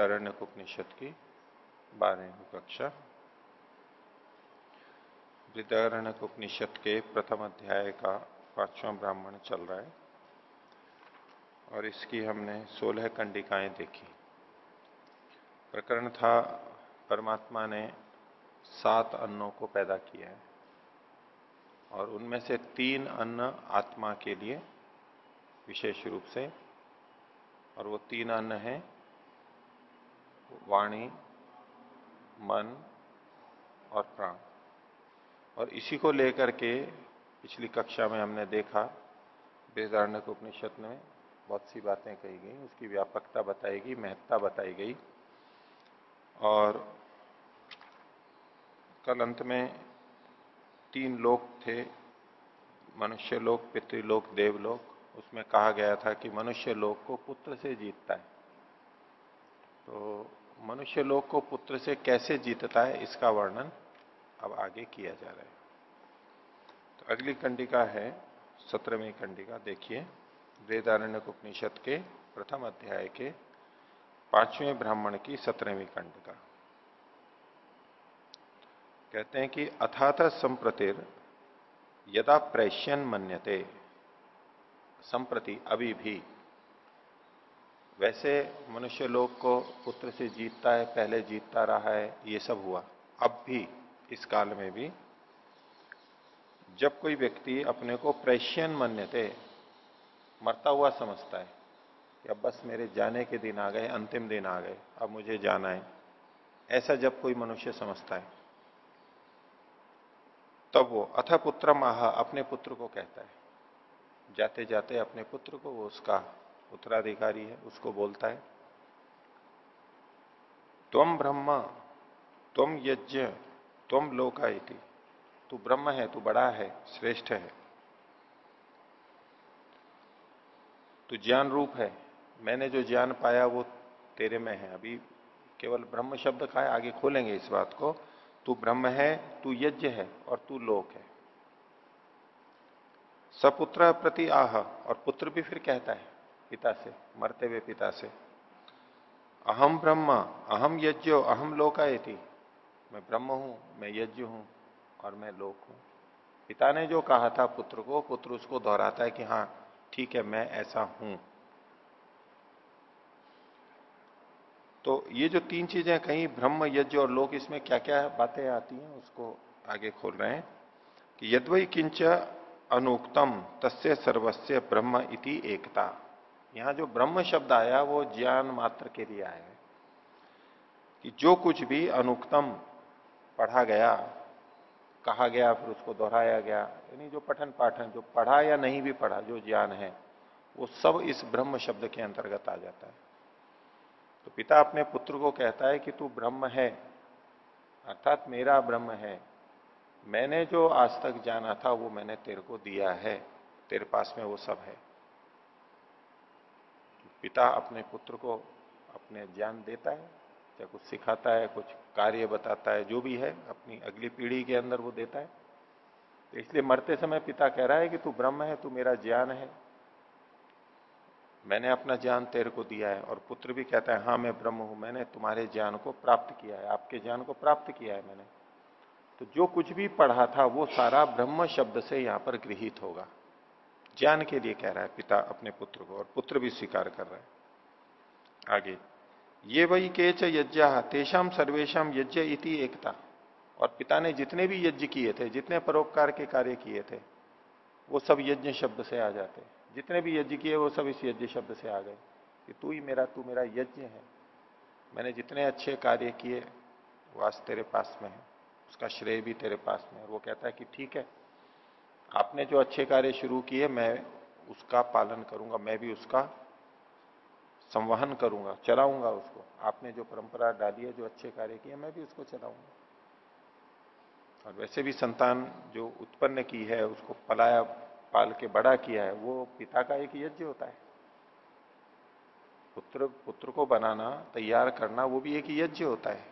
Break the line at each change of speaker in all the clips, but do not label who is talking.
बृहदारण्य उपनिषद की बारहवीं कक्षा। बृहदारण्य उपनिषद के प्रथम अध्याय का पांचवा ब्राह्मण चल रहा है और इसकी हमने सोलह कंडिकाएँ देखी। प्रकरण था, परमात्मा ने सात अन्नों को पैदा किया है और उनमें से तीन अन्न आत्मा के लिए विशेष रूप से, और वो तीन अन्न है वाणी, मन और प्राण। और इसी को लेकर के पिछली कक्षा में हमने देखा, वेदारण्य उपनिषद में बहुत सी बातें कही गई, उसकी व्यापकता बताई गई, महत्ता बताई गई। और कल अंत में तीन लोक थे, मनुष्य लोक, पितृलोक, देवलोक। उसमें कहा गया था कि मनुष्य लोक को पुत्र से जीतता है। तो मनुष्य लोक को पुत्र से कैसे जीतता है, इसका वर्णन अब आगे किया जा रहा है। तो अगली कंडिका है, सत्रहवीं कंडिका, देखिए वेदारण्य उपनिषद के प्रथम अध्याय के पाँचवें ब्राह्मण की सत्रहवीं कंडिका। कहते हैं कि अथात संप्रतिर यदा प्रेष्यन मन्यते, संप्रति अभी भी वैसे मनुष्य लोग को पुत्र से जीतता है, पहले जीतता रहा है, ये सब हुआ। अब भी, इस काल में भी, जब कोई व्यक्ति अपने को प्रेशियन मान्यते, मरता हुआ समझता है, कि अब बस मेरे जाने के दिन आ गए, अंतिम दिन आ गए, अब मुझे जाना है, ऐसा जब कोई मनुष्य समझता है, तब वो अथ पुत्र माह अपने पुत्र को कहता है। जाते जाते अपने पुत्र को वो उसका उत्तराधिकारी है, उसको बोलता है तुम ब्रह्म तुम यज्ञ तुम लोका तू ब्रह्म है, तू बड़ा है, श्रेष्ठ है। तू ज्ञान रूप है। मैंने जो ज्ञान पाया वो तेरे में है। अभी केवल ब्रह्म शब्द का है, आगे खोलेंगे इस बात को। तू ब्रह्म है, तू यज्ञ है और तू लोक है। सपुत्र प्रति आह और पुत्र भी फिर कहता है पिता से, मरते हुए पिता से। अहम ब्रह्म अहम यज्ञ अहम लोकायति। मैं ब्रह्म हूँ, मैं यज्ञ हूँ और मैं लोक हूँ। पिता ने जो कहा था पुत्र को, पुत्र उसको दोहराता है कि हाँ ठीक है, मैं ऐसा हूँ। तो ये जो तीन चीज़ें कहीं ब्रह्म, यज्ञ और लोक, इसमें क्या क्या बातें आती हैं, उसको आगे खोल रहे हैं कि यदवई किंच अनुक्तम, तस्य सर्वस्य ब्रह्म इति एकता। यहाँ जो ब्रह्म शब्द आया, वो ज्ञान मात्र के लिए आया है। कि जो कुछ भी अनुक्तम पढ़ा गया, कहा गया, फिर उसको दोहराया गया, यानी जो पठन पाठन जो पढ़ा या नहीं भी पढ़ा, जो ज्ञान है, वो सब इस ब्रह्म शब्द के अंतर्गत आ जाता है। तो पिता अपने पुत्र को कहता है कि तू ब्रह्म है, अर्थात मेरा ब्रह्म है। मैंने जो आज तक जाना था, वो मैंने तेरे को दिया है, तेरे पास में वो सब है। पिता अपने पुत्र को अपने ज्ञान देता है, या कुछ सिखाता है, कुछ कार्य बताता है, जो भी है, अपनी अगली पीढ़ी के अंदर वो देता है। तो इसलिए मरते समय पिता कह रहा है कि तू ब्रह्म है, तू मेरा ज्ञान है। मैंने अपना ज्ञान तेरे को दिया है, और पुत्र भी कहता है हाँ मैं ब्रह्म हूँ, मैंने तुम्हारे ज्ञान को प्राप्त किया है, आपके ज्ञान को प्राप्त किया है मैंने। तो जो कुछ भी पढ़ा था, वो सारा ब्रह्म शब्द से यहाँ पर गृहित होगा। ज्ञान के लिए कह रहा है, पिता अपने पुत्र को, और पुत्र भी स्वीकार कर रहा है। आगे, ये वही केच यज्ञ तेषाम सर्वेशम यज्ञ इति एकता। और पिता ने जितने भी यज्ञ किए थे, जितने परोपकार के कार्य किए थे, वो सब यज्ञ शब्द से आ जाते। जितने भी यज्ञ किए, वो सब इस यज्ञ शब्द से आ गए कि तू ही मेरा, तू मेरा यज्ञ है। मैंने जितने अच्छे कार्य किए, वो आज तेरे पास में है। उसका श्रेय भी तेरे पास में और वो कहता है कि ठीक है आपने जो अच्छे कार्य शुरू किए, मैं उसका पालन करूँगा, मैं भी उसका संवहन करूँगा, चलाऊँगा उसको। आपने जो परंपरा डाली है, जो अच्छे कार्य किए, मैं भी उसको चलाऊँगा। और वैसे भी संतान जो उत्पन्न की है, उसको पलाया, पाल के बड़ा किया है, वो पिता का एक यज्ञ होता है। पुत्र पुत्र को बनाना, तैयार करना, वो भी एक यज्ञ होता है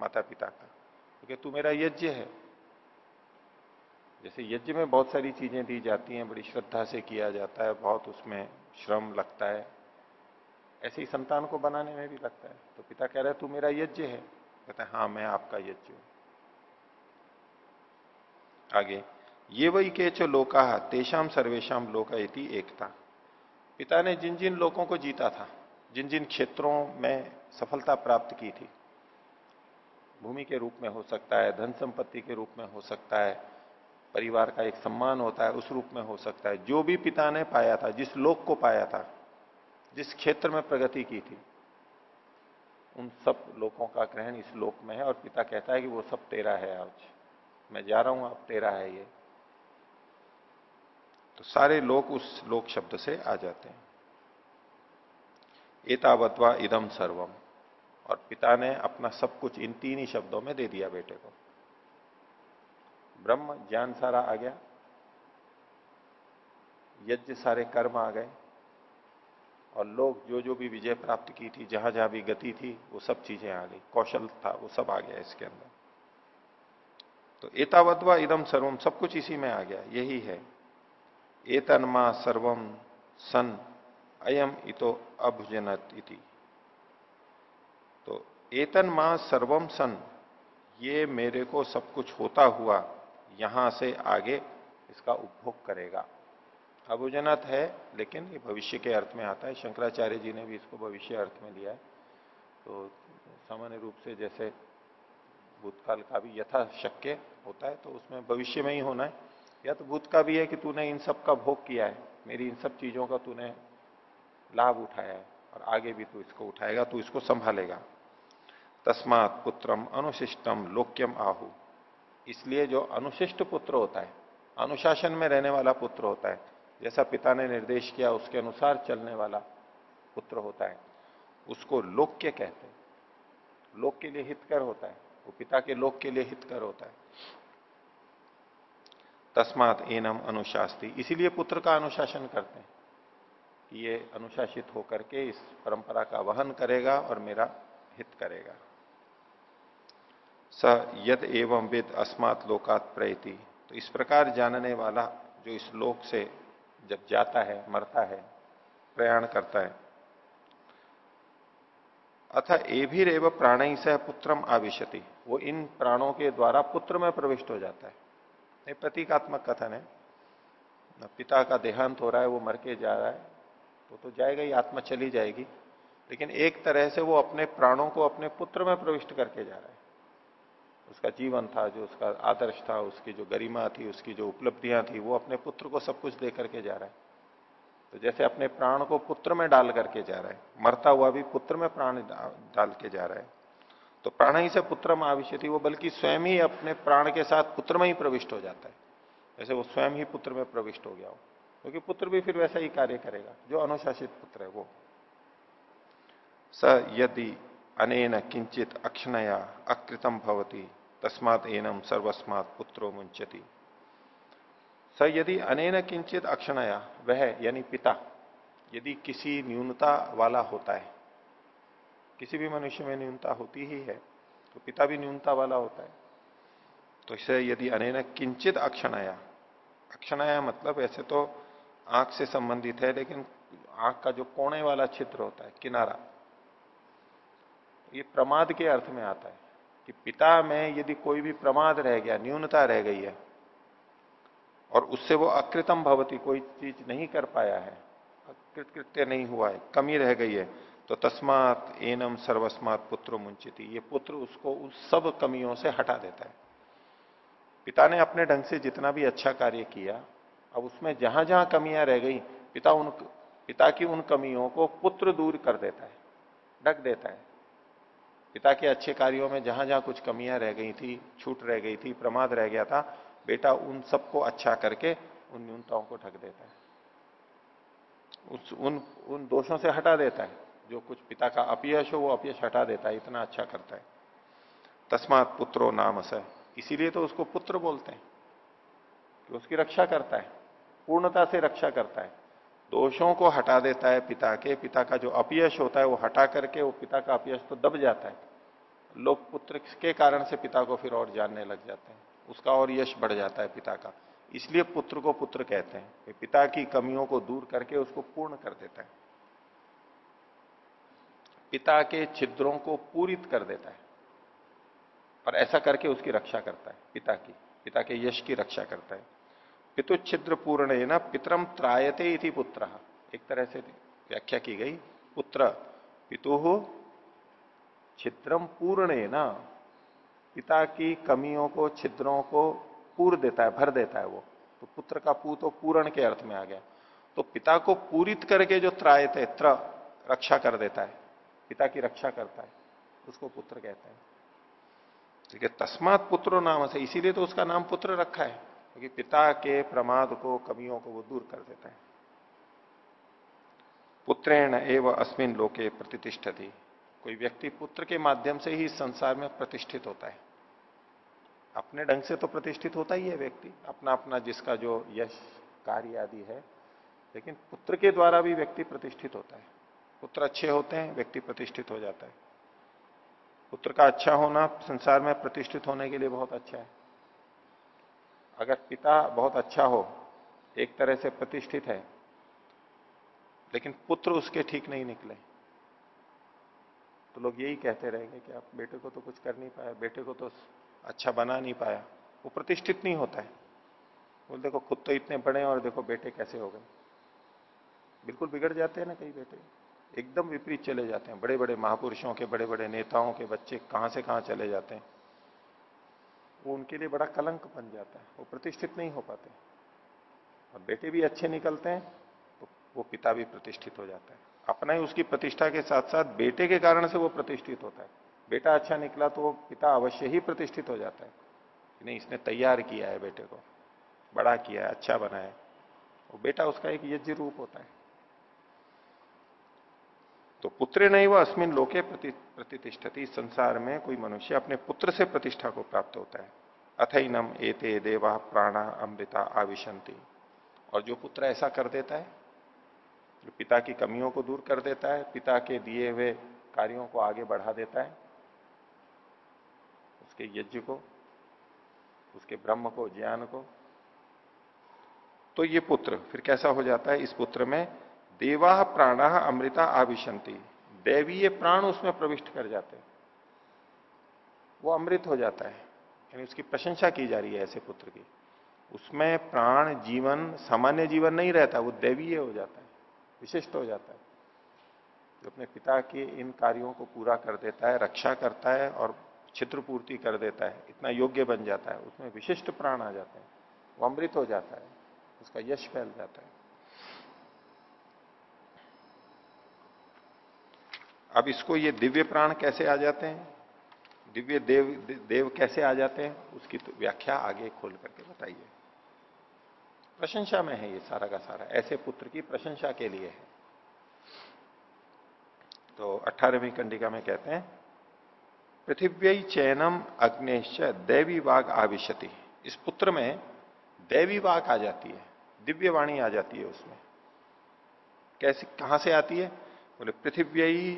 माता पिता का। क्योंकि तू मेरा यज्ञ है। जैसे यज्ञ में बहुत सारी चीज़ें दी जाती हैं, बड़ी श्रद्धा से किया जाता है, बहुत उसमें श्रम लगता है। ऐसे ही संतान को बनाने में भी लगता है। तो पिता कह रहे तू मेरा यज्ञ है। कहता है हाँ मैं आपका यज्ञ हूँ। आगे, ये वही के च लोका तेषाम सर्वेशम लोका इति एकता। पिता ने जिन जिन लोगों को जीता था, जिन जिन क्षेत्रों में सफलता प्राप्त की थी, भूमि के रूप में हो सकता है, धन संपत्ति के रूप में हो सकता है परिवार का एक सम्मान होता है, उस रूप में हो सकता है। जो भी पिता ने पाया था, जिस लोक को पाया था, जिस क्षेत्र में प्रगति की थी, उन सब लोगों का ग्रहण इस लोक में है और पिता कहता है कि वो सब तेरा है आज। मैं जा रहा हूँ अब तेरा है ये। तो सारे लोग उस लोक शब्द से आ जाते हैं। एतावत्वा इदम सर्वम। और पिता ने अपना सब कुछ इन तीन ही शब्दों में दे दिया बेटे को। ब्रह्म, ज्ञान सारा आ गया। यज्ञ सारे कर्म आ गए। और लोग जो जो भी विजय प्राप्त की थी, जहाँ जहाँ भी गति थी, वो सब चीज़ें आ गई। कौशल था, वो सब आ गया इसके अंदर। तो एतावत्वा इदम सर्वम सब कुछ इसी में आ गया, यही है। एतन्मा सर्वम सन, अयम इतो अभुजनत इति। तो एतन माँ सर्वम सन, ये मेरे को सब कुछ होता हुआ यहाँ से आगे इसका उपभोग करेगा। अभुजनत है, लेकिन ये भविष्य के अर्थ में आता है। शंकराचार्य जी ने भी इसको भविष्य अर्थ में लिया है। तो सामान्य रूप से जैसे भूतकाल का भी यथा शक्य होता है तो उसमें भविष्य में ही होना है। या तो भूत का भी है कि तूने इन सब का भोग किया है, मेरी इन सब चीज़ों का तूने लाभ उठाया है, और आगे भी तू इसको उठाएगा, तू इसको संभालेगा। तस्मात पुत्रम अनुशिष्टम लोक्यम आहु। इसलिए जो अनुशिष्ट पुत्र होता है, अनुशासन में रहने वाला पुत्र होता है, जैसा पिता ने निर्देश किया, उसके अनुसार चलने वाला पुत्र होता है। उसको लोक्य कहते हैं। लोक के लिए हितकर होता है। वो पिता के लोक के लिए हितकर होता है। तस्मात एनम अनुशास्ती। इसीलिए पुत्र का अनुशासन करते हैं कि ये अनुशासित होकर के इस परंपरा का वहन करेगा और मेरा हित करेगा। स यद एवं वेद अस्मात् लोकात प्रयति। तो इस प्रकार जानने वाला जो इस लोक से जब जाता है, मरता है, प्रयाण करता है, अथ एभिर एवं प्राण ही सह पुत्रम आविशति। वो इन प्राणों के द्वारा पुत्र में प्रविष्ट हो जाता है। ये प्रतीकात्मक कथन है। पिता का देहांत हो रहा है, वो मर के जा रहा है तो तो जाएगा ही, आत्मा चली जाएगी। लेकिन एक तरह से वो अपने प्राणों को अपने पुत्र में प्रविष्ट करके जा रहा है। उसका जीवन था, जो उसका आदर्श था, उसकी जो गरिमा थी, उसकी जो उपलब्धियाँ थी, वो अपने पुत्र को सब कुछ दे करके जा रहा है। तो जैसे अपने प्राण को पुत्र में डाल करके जा रहा है, मरता हुआ भी पुत्र में प्राण डाल के जा रहा है। तो प्राण ही से पुत्र में आविष्य थी वो, बल्कि स्वयं ही अपने प्राण के साथ पुत्र में ही प्रविष्ट हो जाता है। जैसे वो स्वयं ही पुत्र में प्रविष्ट हो गया हो, क्योंकि पुत्र भी फिर वैसा ही कार्य करेगा, जो अनुशासित पुत्र है वो। स यदि अनेन किंचित अक्षणया अकृतम भवती तस्मात एनम सर्वस्मात पुत्रो मुंचती स यदि अनेन किंचित अक्षणया वह यानी पिता, यदि किसी न्यूनता वाला होता है, किसी भी मनुष्य में न्यूनता होती ही है तो पिता भी न्यूनता वाला होता है। तो इसे यदि अनेन किंचित अक्षणया अक्षणया मतलब ऐसे तो आँख से संबंधित है, लेकिन आँख का जो कोणे वाला छिद्र होता है, किनारा, ये प्रमाद के अर्थ में आता है। कि पिता में यदि कोई भी प्रमाद रह गया, न्यूनता रह गई है, और उससे वो अकृतम भवती, कोई चीज़ नहीं कर पाया है कृत्य नहीं हुआ है, कमी रह गई है तो तस्मात एनम सर्वस्मात पुत्र मुंचित ये पुत्र उसको उस सब कमियों से हटा देता है। पिता ने अपने ढंग से जितना भी अच्छा कार्य किया, अब उसमें जहाँ जहाँ कमियाँ रह गई, पिता उन, पिता की उन कमियों को पुत्र दूर कर देता है, ढक देता है। पिता के अच्छे कार्यों में जहाँ जहाँ कुछ कमियाँ रह गई थी, छूट रह गई थी, प्रमाद रह गया था, बेटा उन सबको अच्छा करके उन न्यूनताओं को ढक देता है। उस, उन उन दोषों से हटा देता है। जो कुछ पिता का अपयश हो, वो अपयश हटा देता है, इतना अच्छा करता है। तस्मात पुत्रो नाम स। इसीलिए तो उसको पुत्र बोलते हैं कि उसकी रक्षा करता है, पूर्णता से रक्षा करता है। दोषों को हटा देता है पिता के, पिता का जो अपयश होता है, वो हटा करके वो पिता का अपयश तो दब जाता है। लोग पुत्र के कारण से पिता को फिर और जानने लग जाते हैं। उसका और यश बढ़ जाता है पिता का। इसलिए पुत्र को पुत्र कहते हैं। पिता की कमियों को दूर करके उसको पूर्ण कर देता है। पिता के छिद्रों को पूरित कर देता है। और ऐसा करके उसकी रक्षा करता है, पिता की। पिता के यश की रक्षा करता है। पितु छिद्र पूर्ण है ना पितरम त्रायते इति पुत्र। एक तरह से व्याख्या की गई, पुत्र पितु छिद्रम पूर्ण ना पिता की कमियों को, छिद्रों को पूर देता है, भर देता है वो। तो पुत्र का पू तो पूर्ण के अर्थ में आ गया। तो पिता को पूरित करके जो त्रायते त्र, रक्षा कर देता है। पिता की रक्षा करता है, उसको पुत्र कहते हैं। ठीक है, तस्मात पुत्रो नाम से, इसीलिए तो उसका नाम पुत्र रखा है, क्योंकि पिता के प्रमाद को, कमियों को वो दूर कर देता है। पुत्रेण एवं अस्मिन लोके प्रतिष्ठती। कोई व्यक्ति पुत्र के माध्यम से ही संसार में प्रतिष्ठित होता है। अपने ढंग से तो प्रतिष्ठित होता ही है व्यक्ति अपना अपना जिसका जो यश, कार्य आदि है, लेकिन पुत्र के द्वारा भी व्यक्ति प्रतिष्ठित होता है। पुत्र अच्छे होते हैं, व्यक्ति प्रतिष्ठित हो जाता है। पुत्र का अच्छा होना संसार में प्रतिष्ठित होने के लिए बहुत अच्छा है। अगर पिता बहुत अच्छा हो, एक तरह से प्रतिष्ठित है, लेकिन पुत्र उसके ठीक नहीं निकले। तो लोग यही कहते रहेंगे कि आप बेटे को तो कुछ कर नहीं पाया, बेटे को तो अच्छा बना नहीं पाया। वो प्रतिष्ठित नहीं होता है। बोल, देखो, खुद तो इतने बड़े और देखो बेटे कैसे हो गए। बिल्कुल बिगड़ जाते हैं ना कई बेटे। एकदम विपरीत चले जाते हैं। बड़े बड़े महापुरुषों के बड़े बड़े नेताओं के बच्चे कहाँ से कहाँ चले जाते हैं। वो उनके लिए बड़ा कलंक बन जाता है। वो प्रतिष्ठित नहीं हो पाते। और बेटे भी अच्छे निकलते हैं तो वो पिता भी प्रतिष्ठित हो जाता है। अपना ही उसकी प्रतिष्ठा के साथ साथ बेटे के कारण से वो प्रतिष्ठित होता है। बेटा अच्छा निकला तो वो पिता अवश्य ही प्रतिष्ठित हो जाता है। नहीं, इसने तैयार किया है बेटे को, बड़ा किया है अच्छा बना है। वो बेटा उसका एक यज्ञ रूप होता है। तो पुत्र नहीं वह अस्मिन लोके प्रति, प्रतिष्ठती। संसार में कोई मनुष्य अपने पुत्र से प्रतिष्ठा को प्राप्त होता है। अथइनम एते देवा प्राणा अमृता आविशंति और जो पुत्र ऐसा कर देता है जो पिता की कमियों को दूर कर देता है, पिता के दिए हुए कार्यों को आगे बढ़ा देता है, उसके यज्ञ को, उसके ब्रह्म को, ज्ञान को। तो ये पुत्र, फिर कैसा हो जाता है? इस पुत्र में देवा प्राणा अमृता आविशंति दैवीय प्राण उसमें प्रविष्ट कर जाते हैं। वो अमृत हो जाता है। यानी उसकी प्रशंसा की जा रही है ऐसे पुत्र की। उसमें प्राण, जीवन, सामान्य जीवन नहीं रहता, वो दैवीय हो जाता है। विशिष्ट हो जाता है। जो अपने पिता के इन कार्यों को पूरा कर देता है, रक्षा करता है और छिद्र पूर्ति कर देता है, इतना योग्य बन जाता है, उसमें विशिष्ट प्राण आ जाते हैं, वो अमृत हो जाता है, उसका यश फैल जाता है। अब इसको ये दिव्य प्राण कैसे आ जाते हैं? दिव्य देव देव कैसे आ जाते हैं? उसकी तो व्याख्या आगे खोल करके बताइए। प्रशंसा में है ये सारा का सारा, ऐसे पुत्र की प्रशंसा के लिए है। तो अठारहवीं कंडिका में कहते हैं पृथ्वी चैनम अग्निश्च दैवी वाग आविशति। इस पुत्र में दैवी वाग आ जाती है दिव्य वाणी आ जाती है उसमें। कैसे, कहाँ से आती है? बोले पृथ्वी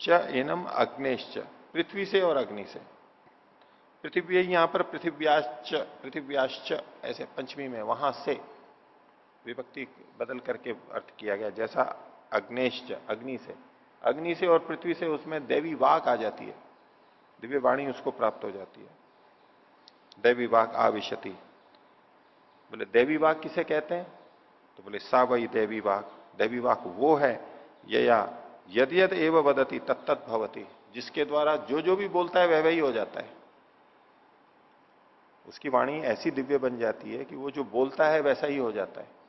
च एनम अग्निश्च, पृथ्वी से और अग्नि से। पृथ्वी यहाँ पर पृथ्व्याश्च पृथ्व्याश्च, ऐसे पंचमी में, वहाँ से विभक्ति बदल करके अर्थ किया गया, जैसा अग्नेश्च, अग्नि से। अग्नि से और पृथ्वी से उसमें देवी वाक आ जाती है। दिव्य वाणी उसको प्राप्त हो जाती है। देवी वाक आविशति। बोले, देवी वाक किसे कहते हैं? तो बोले सा वही देवी वाक। देवी वाक वो है यया यद यद एव वदती तत्त भवती, जिसके द्वारा जो जो भी बोलता है वह वही हो जाता है। उसकी वाणी ऐसी दिव्य बन जाती है कि वो जो बोलता है वैसा ही हो जाता है।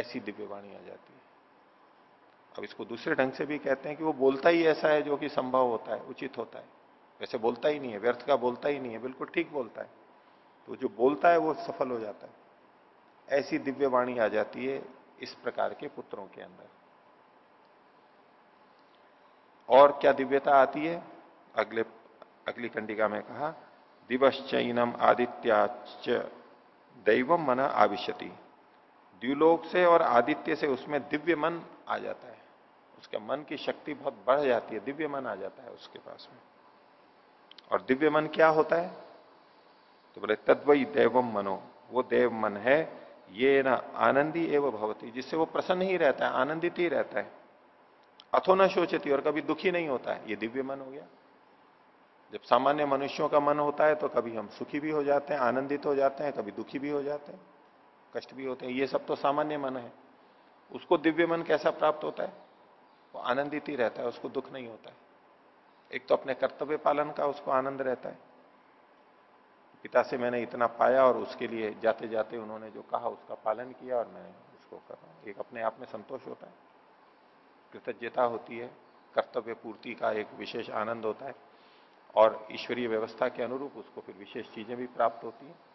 ऐसी दिव्य वाणी आ जाती है। अब इसको दूसरे ढंग से भी कहते हैं कि वो बोलता ही ऐसा है जो कि संभव होता है, उचित होता है। वैसे बोलता ही नहीं है, व्यर्थ का बोलता ही नहीं है, बिल्कुल ठीक बोलता है। तो जो बोलता है वो सफल हो जाता है। ऐसी दिव्य वाणी आ जाती है इस प्रकार के पुत्रों के अंदर। और क्या दिव्यता आती है? अगले, अगली कंडिका में कहा, दिवश्चैनम आदित्याच दैवम मन आविशति। द्व्युलोक से और आदित्य से उसमें दिव्य मन आ जाता है। उसके मन की शक्ति बहुत बढ़ जाती है, दिव्य मन आ जाता है उसके पास में। और दिव्य मन क्या होता है? तो बोले तद्वई देवम मनो। वो देव मन है, ये ना आनंदी एवं भवती, जिससे वो प्रसन्न ही रहता है, आनंदित ही रहता है। अथो न शोचती और कभी दुखी नहीं होता है। ये दिव्य मन हो गया। जब सामान्य मनुष्यों का मन होता है तो कभी हम सुखी भी हो जाते हैं, आनंदित हो जाते हैं, कभी दुखी भी हो जाते हैं। कष्ट भी होते हैं। ये सब तो सामान्य मन है। उसको दिव्य मन कैसा प्राप्त होता है? वो आनंदित ही रहता है, उसको दुख नहीं होता है। एक तो अपने कर्तव्य पालन का उसको आनंद रहता है। पिता से मैंने इतना पाया और उसके लिए जाते जाते उन्होंने जो कहा, उसका पालन किया और मैं उसको कर रहा हूँ। एक अपने आप में संतोष होता है। कृतज्ञता होती है। कर्तव्य पूर्ति का एक विशेष आनंद होता है। और ईश्वरीय व्यवस्था के अनुरूप उसको फिर विशेष चीज़ें भी प्राप्त होती है।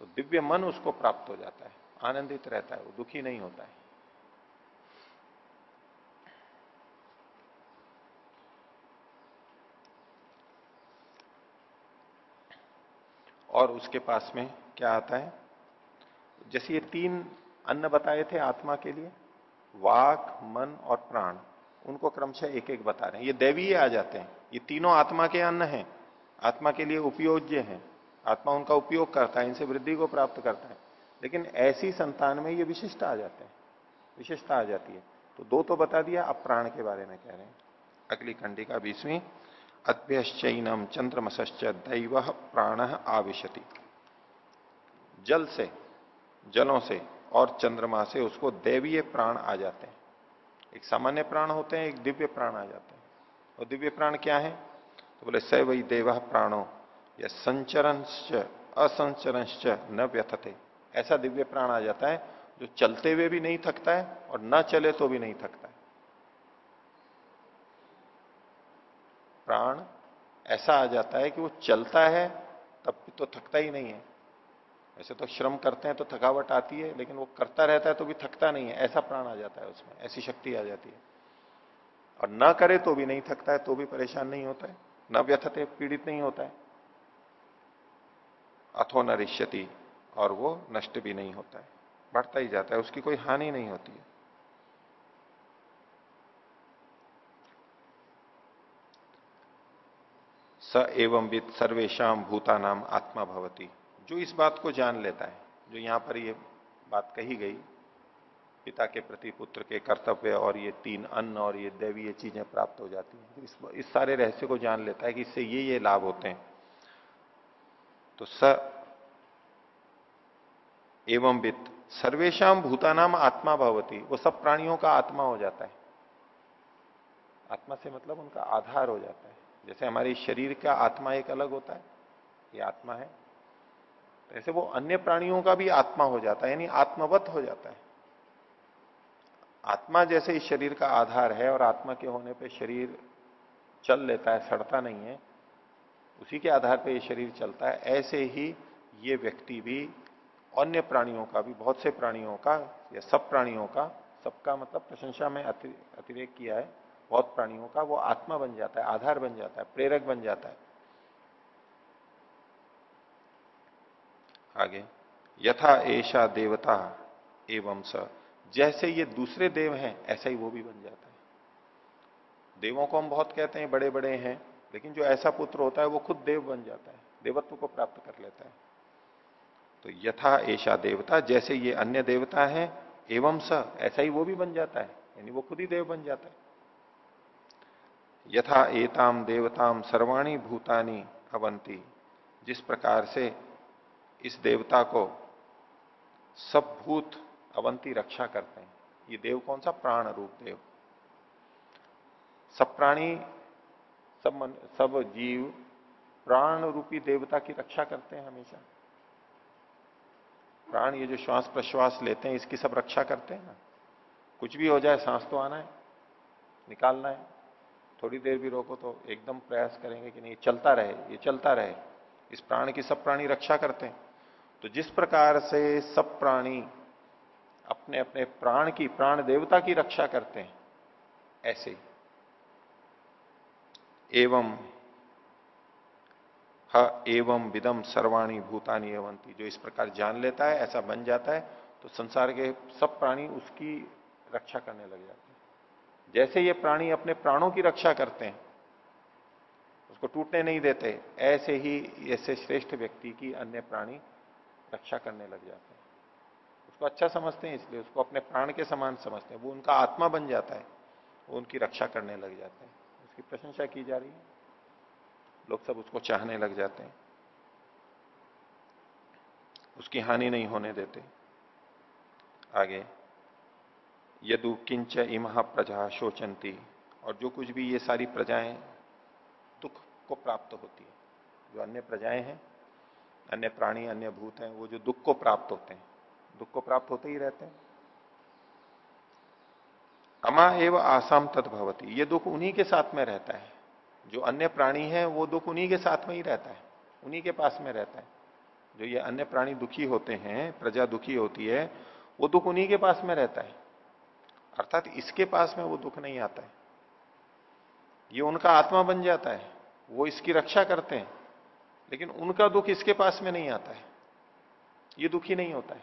तो दिव्य मन उसको प्राप्त हो जाता है, आनंदित रहता है, वो दुखी नहीं होता है। और उसके पास में क्या आता है? जैसे ये तीन अन्न बताए थे आत्मा के लिए, वाक, मन और प्राण, उनको क्रमशः एक एक बता रहे हैं। ये दैवीय आ जाते हैं। ये तीनों आत्मा के अन्न हैं, आत्मा के लिए उपयोज्य हैं। आत्मा उनका उपयोग करता है, इनसे वृद्धि को प्राप्त करता है। लेकिन ऐसी संतान में ये विशिष्ट आ जाते हैं विशेषता आ जाती है। तो दो तो बता दिया अब प्राण के बारे में कह रहे हैं। अगली कंडी का बीसवीं अभ्यश्चैनम चंद्रमश्च दैव प्राण आविशति। जल से, जलों से और चंद्रमा से उसको दैवीय प्राण आ जाते हैं। एक सामान्य प्राण होते हैं, एक दिव्य प्राण आ जाते हैं। और दिव्य प्राण क्या है? तो बोले स वही देव प्राणो या संचरंश असंचरंश न व्यथते। ऐसा दिव्य प्राण आ जाता है जो चलते हुए भी नहीं थकता है और न चले तो भी नहीं थकता है। प्राण ऐसा आ जाता है कि वो चलता है, तब भी तो थकता ही नहीं है। ऐसे तो श्रम करते हैं तो थकावट आती है, लेकिन वो करता रहता है तो भी थकता नहीं है। ऐसा प्राण आ जाता है उसमें, ऐसी शक्ति आ जाती है। और ना करे तो भी नहीं थकता है तो भी परेशान नहीं होता है। न व्यथते, पीड़ित नहीं होता है। अथो न और वो नष्ट भी नहीं होता है। बढ़ता ही जाता है उसकी कोई हानि नहीं होती है। स एवं विद सर्वेशा भूता नाम आत्मा भवती। जो इस बात को जान लेता है जो यहाँ पर ये बात कही गई पिता के प्रति पुत्र के कर्तव्य और ये तीन अन्न और ये दैवीय चीज़ें प्राप्त हो जाती हैं तो इस, इस सारे रहस्य को जान लेता है कि इससे ये ये लाभ होते हैं। तो स एवं वित्त सर्वेशम भूतानाम आत्मा भवती, वो सब प्राणियों का आत्मा हो जाता है। आत्मा से मतलब उनका आधार हो जाता है। जैसे हमारे शरीर का आत्मा एक अलग होता है, ये आत्मा है। ऐसे वो अन्य प्राणियों का भी आत्मा हो जाता है, यानी आत्मवत हो जाता है। आत्मा जैसे इस शरीर का आधार है और आत्मा के होने पे शरीर चल लेता है, सड़ता नहीं है उसी के आधार पर ये शरीर चलता है। ऐसे ही ये व्यक्ति भी, अन्य प्राणियों का भी, बहुत से प्राणियों का या सब प्राणियों का, सबका मतलब प्रशंसा में अतिरेक किया है, बहुत प्राणियों का, वो आत्मा बन जाता है, आधार बन जाता है, प्रेरक बन जाता है। आगे, यथा ऐशा देवता एवं स। जैसे ये दूसरे देव हैं, ऐसा ही वो भी बन जाता है। देवों को हम बहुत कहते हैं बड़े बड़े हैं लेकिन जो ऐसा पुत्र होता है वो खुद देव बन जाता है, देवत्व को प्राप्त कर लेता है। तो यथा ऐसा देवता, जैसे ये अन्य देवता है, एवं स, ऐसा ही वो भी बन जाता है, यानी वो खुद ही देव बन जाता है। यथा एताम देवताम सर्वाणी भूतानी अवंती जिस प्रकार से इस देवता को सब भूत अवंती रक्षा करते हैं। ये देव कौन सा? प्राण रूप देव। सब प्राणी सब मन, सब जीव प्राण रूपी देवता की रक्षा करते हैं हमेशा। प्राण ये जो श्वास प्रश्वास लेते हैं इसकी सब रक्षा करते हैं ना। कुछ भी हो जाए सांस तो आना है निकालना है। थोड़ी देर भी रोको तो एकदम प्रयास करेंगे कि नहीं चलता रहे ये चलता रहे। इस प्राण की सब प्राणी रक्षा करते हैं। तो जिस प्रकार से सब प्राणी अपने अपने प्राण की प्राण देवता की रक्षा करते हैं ऐसे ही। एवं, ह एवं विदम सर्वाणी भूतानी एवंती। जो इस प्रकार जान लेता है, ऐसा बन जाता है तो संसार के सब प्राणी उसकी रक्षा करने लग जाते हैं। जैसे ये प्राणी अपने प्राणों की रक्षा करते हैं, उसको टूटने नहीं देते, ऐसे ही ऐसे श्रेष्ठ व्यक्ति की अन्य प्राणी रक्षा करने लग जाते हैं। उसको अच्छा समझते हैं, इसलिए उसको अपने प्राण के समान समझते हैं। वो उनका आत्मा बन जाता है, वो उनकी रक्षा करने लग जाते हैं। उसकी प्रशंसा की जा रही है। लोग सब उसको चाहने लग जाते हैं। उसकी हानि नहीं होने देते। आगे, यदु किंच इमहा प्रजा शोचंती और जो कुछ भी ये सारी प्रजाएँ दुख को प्राप्त होती है, जो अन्य प्रजाएँ हैं, अन्य प्राणी, अन्य भूत हैं, वो जो दुख को प्राप्त होते हैं, दुख को प्राप्त होते ही रहते हैं। अमा एवं आसाम तत्भवती ये दुख उन्हीं के साथ में रहता है। जो अन्य प्राणी है, वो दुख उन्हीं के साथ में ही रहता है। उन्हीं के पास में रहता है। जो ये अन्य प्राणी दुखी होते हैं, प्रजा दुखी होती है, वो दुख उन्हीं के पास में रहता है। अर्थात इसके पास में वो दुख नहीं आता है। ये उनका आत्मा बन जाता है। वो इसकी रक्षा करते हैं। लेकिन उनका दुख इसके पास में नहीं आता है। ये दुखी नहीं होता है।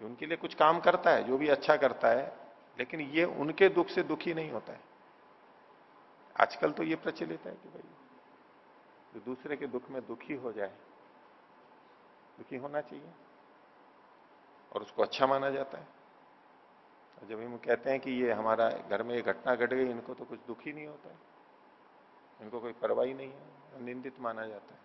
ये उनके लिए कुछ काम करता है, जो भी अच्छा करता है। लेकिन ये उनके दुख से दुखी नहीं होता है। आजकल तो ये प्रचलित है कि भाई, जो दूसरे के दुख में दुखी हो जाए, दुखी होना चाहिए और उसको अच्छा माना जाता है। और जब हम कहते हैं कि ये हमारा घर में ये घटना घट गई, इनको तो कुछ दुखी नहीं होता है। इनको कोई परवाही नहीं है निंदित माना जाता है।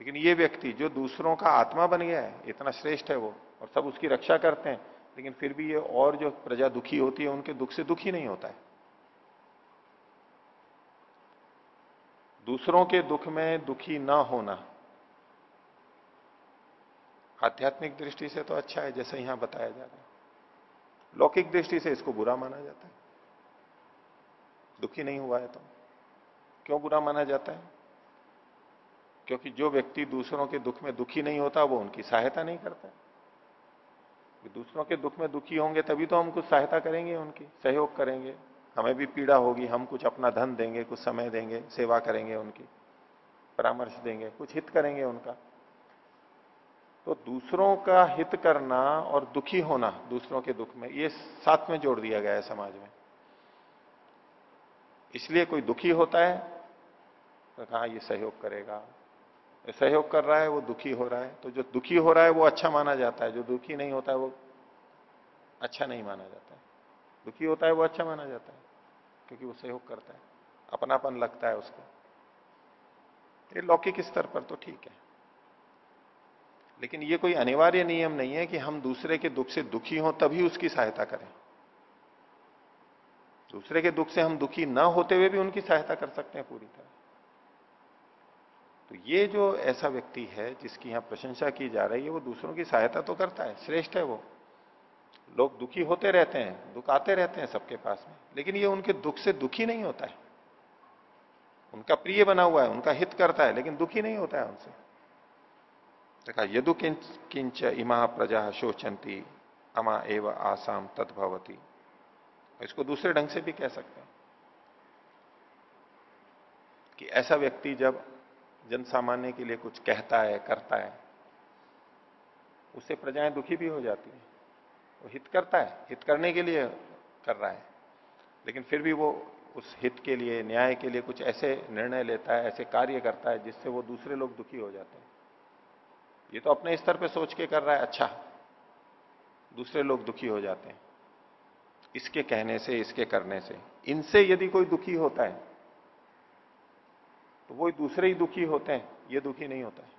लेकिन ये व्यक्ति जो दूसरों का आत्मा बन गया है, इतना श्रेष्ठ है वो, और सब उसकी रक्षा करते हैं लेकिन फिर भी ये और जो प्रजा दुखी होती है, उनके दुख से दुखी नहीं होता है। दूसरों के दुख में दुखी ना होना, आध्यात्मिक दृष्टि से तो अच्छा है, जैसे यहाँ बताया जा रहा है। लौकिक दृष्टि से इसको बुरा माना जाता है। दुखी नहीं हुआ है तो। क्यों बुरा माना जाता है? क्योंकि जो व्यक्ति दूसरों के दुख में दुखी नहीं होता, वो उनकी सहायता नहीं करता दूसरों के दुख में दुखी होंगे, तभी तो हम कुछ सहायता करेंगे, उनकी सहयोग करेंगे। हमें भी पीड़ा होगी, हम कुछ अपना धन देंगे, कुछ समय देंगे, सेवा करेंगे उनकी, परामर्श देंगे, कुछ हित करेंगे उनका। तो दूसरों का हित करना और दुखी होना दूसरों के दुख में, ये साथ में जोड़ दिया गया है समाज में। इसलिए कोई दुखी होता है तो कहा, ये सहयोग करेगा। सहयोग कर रहा है, वो दुखी हो रहा है। तो जो दुखी हो रहा है, वो अच्छा माना जाता है। जो दुखी नहीं होता है, वो अच्छा नहीं माना जाता है। दुखी होता है, वो अच्छा माना जाता है, क्योंकि वो सहयोग करता है। अपनापन लगता है उसको। ये लौकिक स्तर पर तो ठीक है। लेकिन ये कोई अनिवार्य नियम नहीं है कि हम दूसरे के दुख से दुखी हों, तभी उसकी सहायता करें। दूसरे के दुख से हम दुखी ना होते हुए भी उनकी सहायता कर सकते हैं पूरी तरह। तो ये जो ऐसा व्यक्ति है जिसकी यहाँ प्रशंसा की जा रही है, वो दूसरों की सहायता तो करता है, श्रेष्ठ है वो। लोग दुखी होते रहते हैं, दुख आते रहते हैं सबके पास में, लेकिन ये उनके दुख से दुखी नहीं होता है। उनका प्रिय बना हुआ है, उनका हित करता है, लेकिन दुखी नहीं होता है उनसे। देखा यदु किंच किंच इमा प्रजा शोचंती अमा एव आसाम तत्भवती इसको दूसरे ढंग से भी कह सकते हैं कि ऐसा व्यक्ति जब जन सामान्य के लिए कुछ कहता है, करता है, उससे प्रजाएँ दुखी भी हो जाती है। वो हित करता है, हित करने के लिए कर रहा है, लेकिन फिर भी वो उस हित के लिए, न्याय के लिए कुछ ऐसे निर्णय लेता है, ऐसे कार्य करता है, जिससे वो दूसरे लोग दुखी हो जाते हैं। ये तो अपने स्तर पे सोच के कर रहा है अच्छा दूसरे लोग दुखी हो जाते हैं, इसके कहने से, इसके करने से। इनसे यदि कोई दुखी होता है तो वो दूसरे ही दुखी होते हैं, ये दुखी नहीं होता है।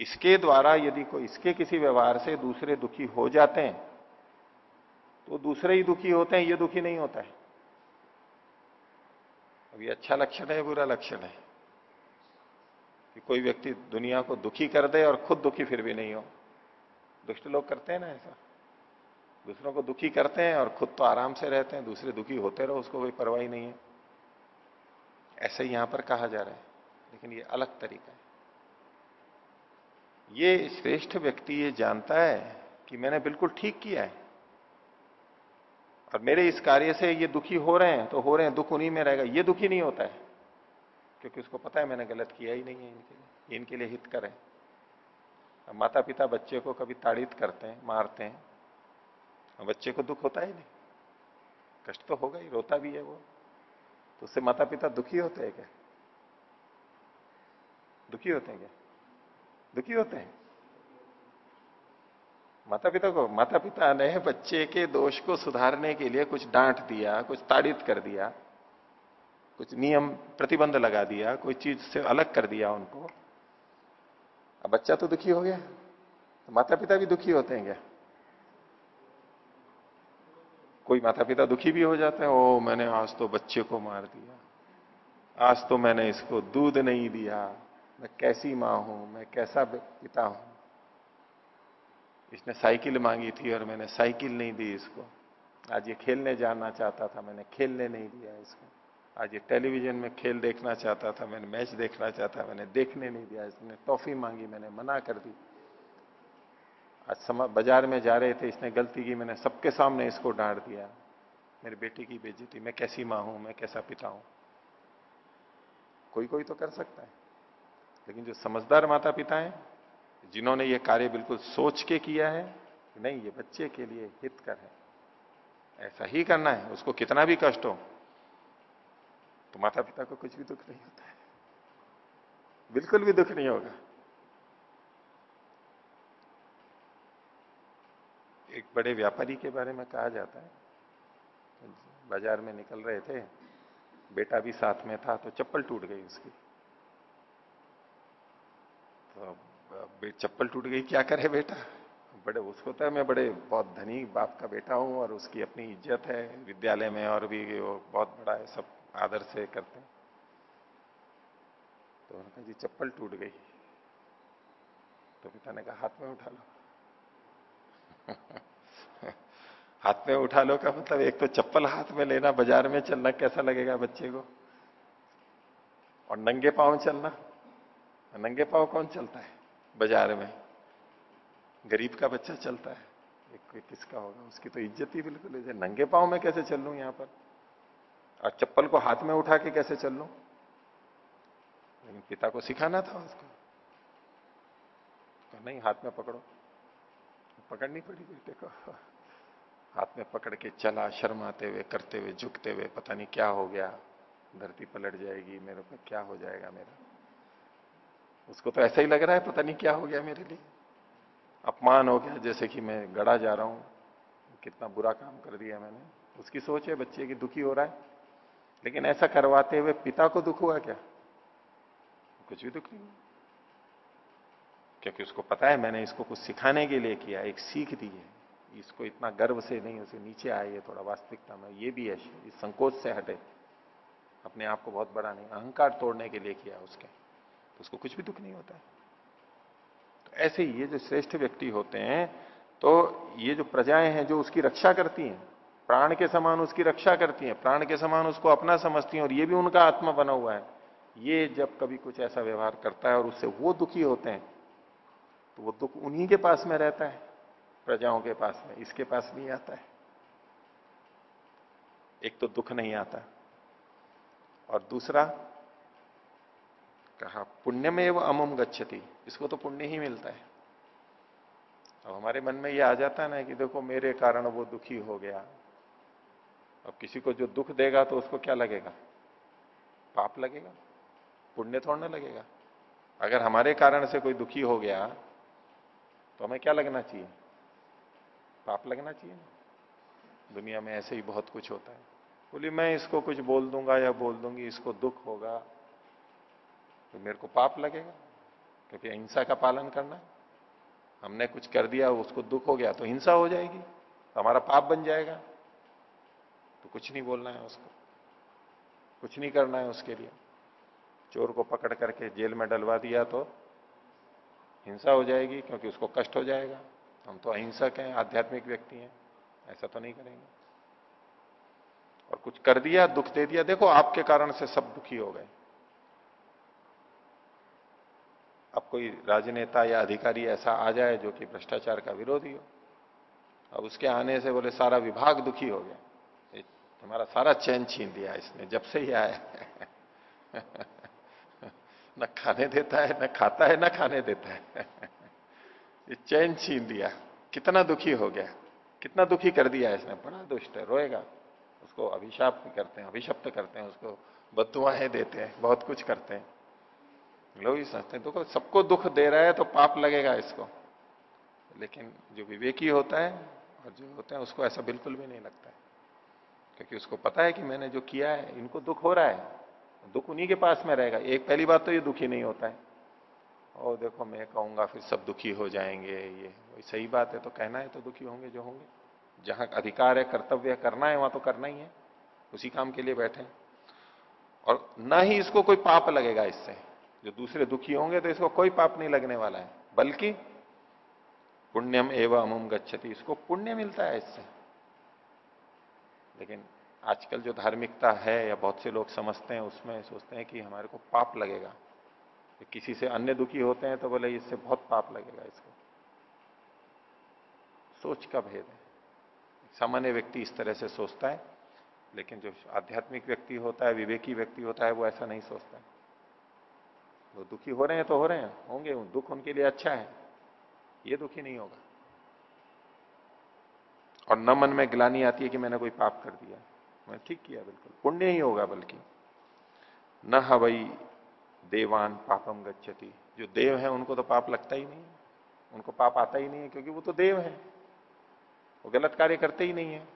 इसके द्वारा यदि कोई, इसके किसी व्यवहार से दूसरे दुखी हो जाते हैं तो दूसरे ही दुखी होते हैं, ये दुखी नहीं होता है। अब ये अच्छा लक्षण है, बुरा लक्षण है कि कोई व्यक्ति दुनिया को दुखी कर दे और खुद दुखी फिर भी नहीं हो। दुष्ट लोग करते हैं ना ऐसा। दूसरों को दुखी करते हैं और खुद तो आराम से रहते हैं, दूसरे दुखी होते रहो, उसको कोई परवाही नहीं है। ऐसे यहाँ पर कहा जा रहा है, लेकिन ये अलग तरीका है। ये श्रेष्ठ व्यक्ति ये जानता है कि मैंने बिल्कुल ठीक किया है, और मेरे इस कार्य से ये दुखी हो रहे हैं तो हो रहे हैं, दुख उन्हीं में रहेगा। ये दुखी नहीं होता है, क्योंकि उसको पता है मैंने गलत किया ही नहीं है इनके लिए इनके लिए हित करें। माता पिता बच्चे को कभी ताड़ित करते हैं, मारते हैं बच्चे को दुख होता ही नहीं। कष्ट तो होगा ही, रोता भी है वो। तो उससे माता पिता दुखी होते हैं क्या? दुखी होते हैं क्या? दुखी होते हैं। माता पिता को माता पिता ने बच्चे के दोष को सुधारने के लिए कुछ डांट दिया, कुछ ताड़ित कर दिया, कुछ नियम प्रतिबंध लगा दिया, कोई चीज़ से अलग कर दिया उनको। अब बच्चा तो दुखी हो गया तो माता पिता भी दुखी होते हैं क्या? कोई माता पिता दुखी भी हो जाते हैं ओ मैंने आज तो बच्चे को मार दिया। आज तो मैंने इसको दूध नहीं दिया। मैं कैसी माँ हूँ? मैं कैसा पिता हूँ। इसने साइकिल मांगी थी और मैंने साइकिल नहीं दी इसको। आज ये खेलने जाना चाहता था, मैंने खेलने नहीं दिया इसको। आज ये टेलीविज़न में खेल देखना चाहता था, मैंने मैच देखना चाहता मैंने देखने नहीं दिया। इसने टॉफी मांगी, मैंने मना कर दी। आज सम, बाज़ार में जा रहे थे, इसने गलती की, मैंने सबके सामने इसको डांट दिया। मेरे बेटी की बेजती मैं कैसी माँ हूँ, मैं कैसा पिता हूँ? कोई कोई तो कर सकता है। लेकिन जो समझदार माता पिता हैं, जिन्होंने ये कार्य बिल्कुल सोच के किया है नहीं, ये बच्चे के लिए हित कर है। ऐसा ही करना है, उसको कितना भी कष्ट हो तो माता पिता को कुछ भी दुख नहीं होता है। बिल्कुल भी दुख नहीं होगा। एक बड़े व्यापारी के बारे में कहा जाता है। बाज़ार में निकल रहे थे, बेटा भी साथ में था तो चप्पल टूट गई उसकी। तो चप्पल टूट गई, क्या करे बेटा? बड़े उसको तो मैं बड़े बहुत धनी बाप का बेटा हूँ और उसकी अपनी इज़्ज़त है, विद्यालय में और भी वो बहुत बड़ा है, सब आदर से करते हैं। तो उन्होंने कहा, जी, चप्पल टूट गई। तो पिता ने कहा, हाथ में उठा लो। हाथ में उठा लो का मतलब एक तो चप्पल हाथ में लेना, बाज़ार में चलना, कैसा लगेगा बच्चे को? और नंगे पाँव चलना? नंगे पाँव कौन चलता है बाज़ार में? गरीब का बच्चा चलता है। एक किसका होगा? उसकी तो इज़्ज़त ही बिल्कुल नंगे पाँव में कैसे चल लू यहाँ पर? और चप्पल को हाथ में उठा के कैसे चल लू? लेकिन पिता को सिखाना था उसको। तो नहीं, हाथ में पकड़ो। पकड़नी पड़ी बेटे को हाथ में पकड़ के चला, शर्माते हुए, करते हुए, झुकते हुए, पता नहीं क्या हो गया। धरती पलट जाएगी, मेरे को क्या हो जाएगा मेरा? उसको तो ऐसा ही लग रहा है, पता नहीं क्या हो गया मेरे लिए। अपमान हो गया, जैसे कि मैं गड़ा जा रहा हूँ। कितना बुरा काम कर दिया मैंने। उसकी सोच है, बच्चे की दुखी हो रहा है। लेकिन ऐसा करवाते हुए पिता को दुख हुआ क्या? कुछ भी दुख नहीं। क्योंकि उसको पता है, मैंने इसको कुछ सिखाने के लिए किया, एक सीख दी है। इसको इतना गर्व से नहीं, उसे नीचे आए, ये थोड़ा वास्तविकता में, ये भी है, इस संकोच से हटे। अपने आप को बहुत बड़ा नहीं, अहंकार तोड़ने के लिए किया उसके। तो उसको कुछ भी दुख नहीं होता है। तो ऐसे ही ये जो श्रेष्ठ व्यक्ति होते हैं तो ये जो प्रजाएँ हैं, जो उसकी रक्षा करती हैं, प्राण के समान उसकी रक्षा करती हैं, प्राण के समान उसको अपना समझती हैं, और ये भी उनका आत्मा बना हुआ है। ये जब कभी कुछ ऐसा व्यवहार करता है, और उससे वो दुखी होते हैं तो वो दुख उन्हीं के पास में रहता है, प्रजाओं के पास में, इसके पास नहीं आता है। एक तो दुख नहीं आता। और दूसरा, कहा पुण्य में वो अमुम गच्छति, इसको तो पुण्य ही मिलता है। अब हमारे मन में ये आ जाता है ना कि देखो, मेरे कारण वो दुखी हो गया। अब किसी को जो दुख देगा तो उसको क्या लगेगा? पाप लगेगा? पुण्य थोड़ा लगेगा। अगर हमारे कारण से कोई दुखी हो गया तो हमें क्या लगना चाहिए? पाप लगना चाहिए दुनिया में ऐसे ही बहुत कुछ होता है। बोली मैं इसको कुछ बोल दूँगा या बोल दूँगी, इसको दुख होगा तो मेरे को पाप लगेगा। क्योंकि हिंसा का पालन करना है। हमने कुछ कर दिया, उसको दुख हो गया तो हिंसा हो जाएगी तो हमारा पाप बन जाएगा। तो कुछ नहीं बोलना है उसको। कुछ नहीं करना है उसके लिए। चोर को पकड़ करके जेल में डलवा दिया तो हिंसा हो जाएगी क्योंकि उसको कष्ट हो जाएगा। हम तो अहिंसक हैं, आध्यात्मिक व्यक्ति हैं, ऐसा तो नहीं करेंगे। और कुछ कर दिया, दुख दे दिया, देखो आपके कारण से सब दुखी हो गए। अब कोई राजनेता या अधिकारी ऐसा आ जाए जो कि भ्रष्टाचार का विरोधी हो, अब उसके आने से बोले, सारा विभाग दुखी हो गया। हमारा सारा चैन छीन दिया इसने, जब से ही आया न खाने देता है, न खाता है, न खाने देता है। ये चैन छीन दिया कितना दुखी हो गया। कितना दुखी कर दिया इसने। बड़ा दुष्ट है, रोएगा। उसको अभिशाप करते हैं, अभिशप्त करते हैं, उसको बदुआएँ देते हैं, बहुत कुछ करते हैं। लोग ही समझते हैं, देखो, सबको दुख दे रहा है तो पाप लगेगा इसको। लेकिन जो विवेकी होता है और जो होता है, उसको ऐसा बिल्कुल भी नहीं लगता है। क्योंकि उसको पता है कि मैंने जो किया है, इनको दुख हो रहा है। दुख उन्हीं के पास में रहेगा। एक पहली बात तो ये दुखी नहीं होता है। और देखो, मैं कहूँगा, फिर सब दुखी हो जाएँगे, ये सही बात है तो कहना है तो दुखी होंगे जो होंगे। जहाँ अधिकार है, कर्तव्य करना है, वहाँ तो करना ही है। उसी काम के लिए बैठे और न ही इसको कोई पाप लगेगा इससे। जो दूसरे दुखी होंगे तो इसको कोई पाप नहीं लगने वाला है। बल्कि पुण्यम एवं अमुम गच्छति, इसको पुण्य मिलता है इससे। लेकिन आजकल जो धार्मिकता है, या बहुत से लोग समझते हैं, उसमें सोचते हैं कि हमारे को पाप लगेगा। किसी से अन्य दुखी होते हैं तो बोले इससे बहुत पाप लगेगा इसको। सोच का भेद है। सामान्य व्यक्ति इस तरह से सोचता है, लेकिन जो आध्यात्मिक व्यक्ति होता है, विवेकी व्यक्ति होता है, वो ऐसा नहीं सोचता। है वो दुखी हो रहे हैं तो हो रहे हैं, होंगे, दुख उनके लिए अच्छा है। ये दुखी नहीं होगा। और न मन में ग्लानी आती है कि मैंने कोई पाप कर दिया। मैं ठीक किया बिल्कुल। पुण्य ही होगा बल्कि। न हवई देवान पापम गच्छति। जो देव है, उनको तो पाप लगता ही नहीं। उनको पाप आता ही नहीं है, क्योंकि वो तो देव है। वो गलत कार्य करते ही नहीं है।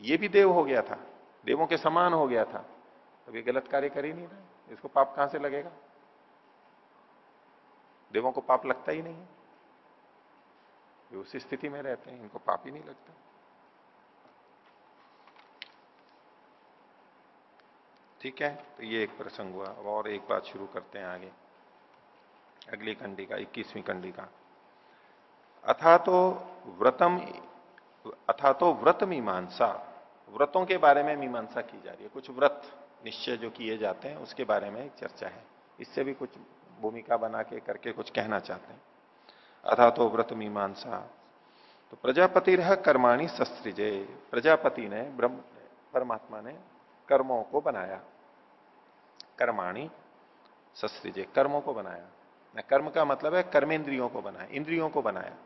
ये भी देव हो गया था। देवों के समान हो गया था। तो ये गलत कार्य कर ही नहीं रहा। इसको पाप कहाँ से लगेगा? देवों को पाप लगता ही नहीं है। उसी स्थिति में रहते हैं। इनको पाप ही नहीं लगता। ठीक है? तो ये एक प्रसंग हुआ। अब और एक बात शुरू करते हैं आगे। अगली कंडी का, इक्कीसवीं कंडी का। अथा तो व्रतम, अथा तो व्रत मीमांसा। व्रतों के बारे में मीमांसा की जा रही है। कुछ व्रत निश्चय जो किए जाते हैं, उसके बारे में एक चर्चा है। इससे भी कुछ भूमिका बना के करके कुछ कहना चाहते हैं। अथा तो व्रत मीमांसा। तो प्रजापति रह कर्माणी शस्त्रिजय प्रजापति ने ब्रह्म, परमात्मा ने कर्मों को बनाया। कर्माणी शस्त्रिजय कर्मों को बनाया। न कर्म का मतलब है कर्मेंद्रियों को बनाया, इंद्रियों को बनाया।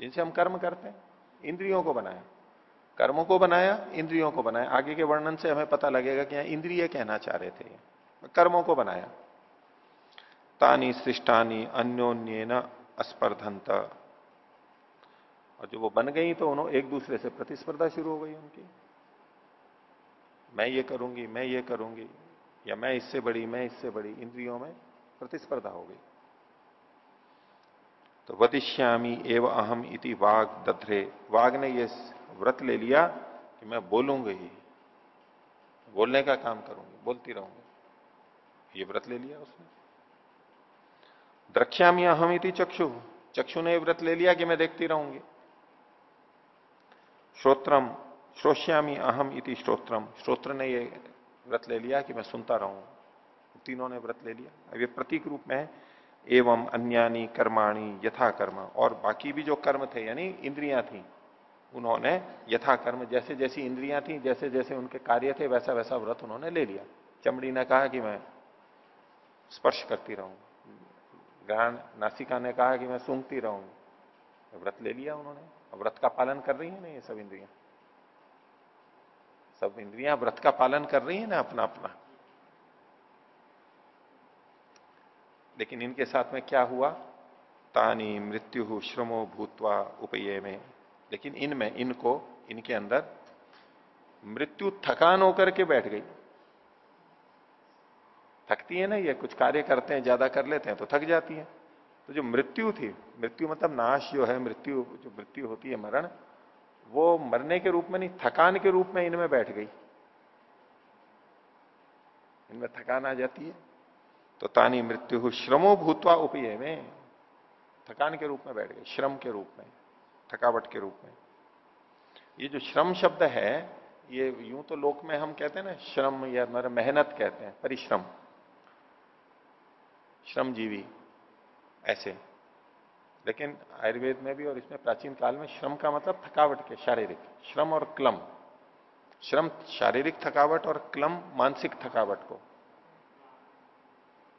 जिनसे हम कर्म करते हैं, इंद्रियों को बनाया। कर्मों को बनाया, इंद्रियों को बनाया। आगे के वर्णन से हमें पता लगेगा कि इंद्रिय कहना चाह रहे थे। कर्मों को बनाया। तानी सृष्टानी अन्योन्य अस्पर्धंत और जो वो बन गई तो उन्होंने एक दूसरे से प्रतिस्पर्धा शुरू हो गई उनकी। मैं ये करूँगी, मैं ये करूँगी। या मैं इससे बड़ी, मैं इससे बड़ी इंद्रियों में प्रतिस्पर्धा हो गई। तो वदिश्यामी एव अहम इति वाग दधरे। वाग ने ये व्रत ले लिया कि मैं बोलूँगी बोलने का काम करूँगी, बोलती रहूँगी। ये व्रत ले लिया उसने। द्रक्ष्यामी अहम इति चक्षु। चक्षु ने व्रत ले लिया कि मैं देखती रहूँगी। श्रोत्रम श्रोश्यामी अहम इति श्रोत्रम। श्रोत्र ने ये व्रत ले लिया कि मैं सुनता रहूँ। तीनों ने व्रत ले लिया। अब ये प्रतीक रूप में है एवं अन्यानी कर्माणी यथा कर्म और बाकी भी जो कर्म थे, यानी इंद्रियाँ थी, उन्होंने यथा कर्म जैसे जैसी इंद्रियाँ थी, जैसे जैसे उनके कार्य थे, वैसा वैसा व्रत उन्होंने ले लिया। चमड़ी ने कहा कि मैं स्पर्श करती रहूँ। ग्रहण नासिका ने कहा कि मैं सूंघती रहूँगी व्रत ले लिया उन्होंने। व्रत का पालन कर रही है ना ये सब इंद्रियाँ? सब इंद्रियाँ व्रत का पालन कर रही है ना अपना अपना। लेकिन इनके साथ में क्या हुआ? तानी, मृत्यु, श्रमो भूतवा उपये में लेकिन इनमें, इनको, इनके अंदर मृत्यु थकान होकर के बैठ गई। थकती है ना ये, कुछ कार्य करते हैं, ज़्यादा कर लेते हैं तो थक जाती है। तो जो मृत्यु थी, मृत्यु मतलब नाश जो है, मृत्यु, जो मृत्यु होती है, मरण वो मरने के रूप में नहीं, थकान के रूप में इनमें बैठ गई। इनमें थकान आ जाती है। तो तानी मृत्यु श्रमो भूतवा उपये में थकान के रूप में बैठ गई, श्रम के रूप में, थकावट के रूप में। ये जो श्रम शब्द है, ये यूँ तो लोक में हम कहते हैं ना, श्रम या मेहनत कहते हैं, परिश्रम। श्रमजीवी, ऐसे। लेकिन आयुर्वेद में भी और इसमें प्राचीन काल में श्रम का मतलब थकावट के, शारीरिक। श्रम और क्लम। श्रम शारीरिक थकावट और क्लम मानसिक थकावट को।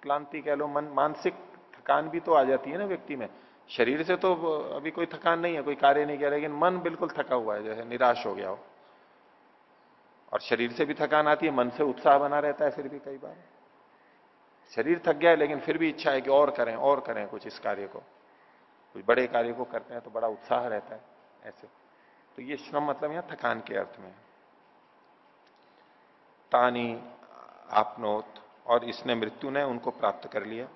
क्लांति कह लो, मन, मानसिक थकान भी तो आ जाती है ना व्यक्ति में। शरीर से तो अभी कोई थकान नहीं है, कोई कार्य नहीं किया, लेकिन मन बिल्कुल थका हुआ है, जैसे निराश हो गया हो। और शरीर से भी थकान आती है, मन से उत्साह बना रहता है फिर भी कई बार। शरीर थक गया है, लेकिन फिर भी इच्छा है कि और करें और करें कुछ इस कार्य को। कुछ बड़े कार्य को करते हैं तो बड़ा उत्साह रहता है, ऐसे। तो ये श्रम मतलब यहाँ थकान के अर्थ में तानी, आपनोत और इसने मृत्यु ने उनको प्राप्त कर लिया।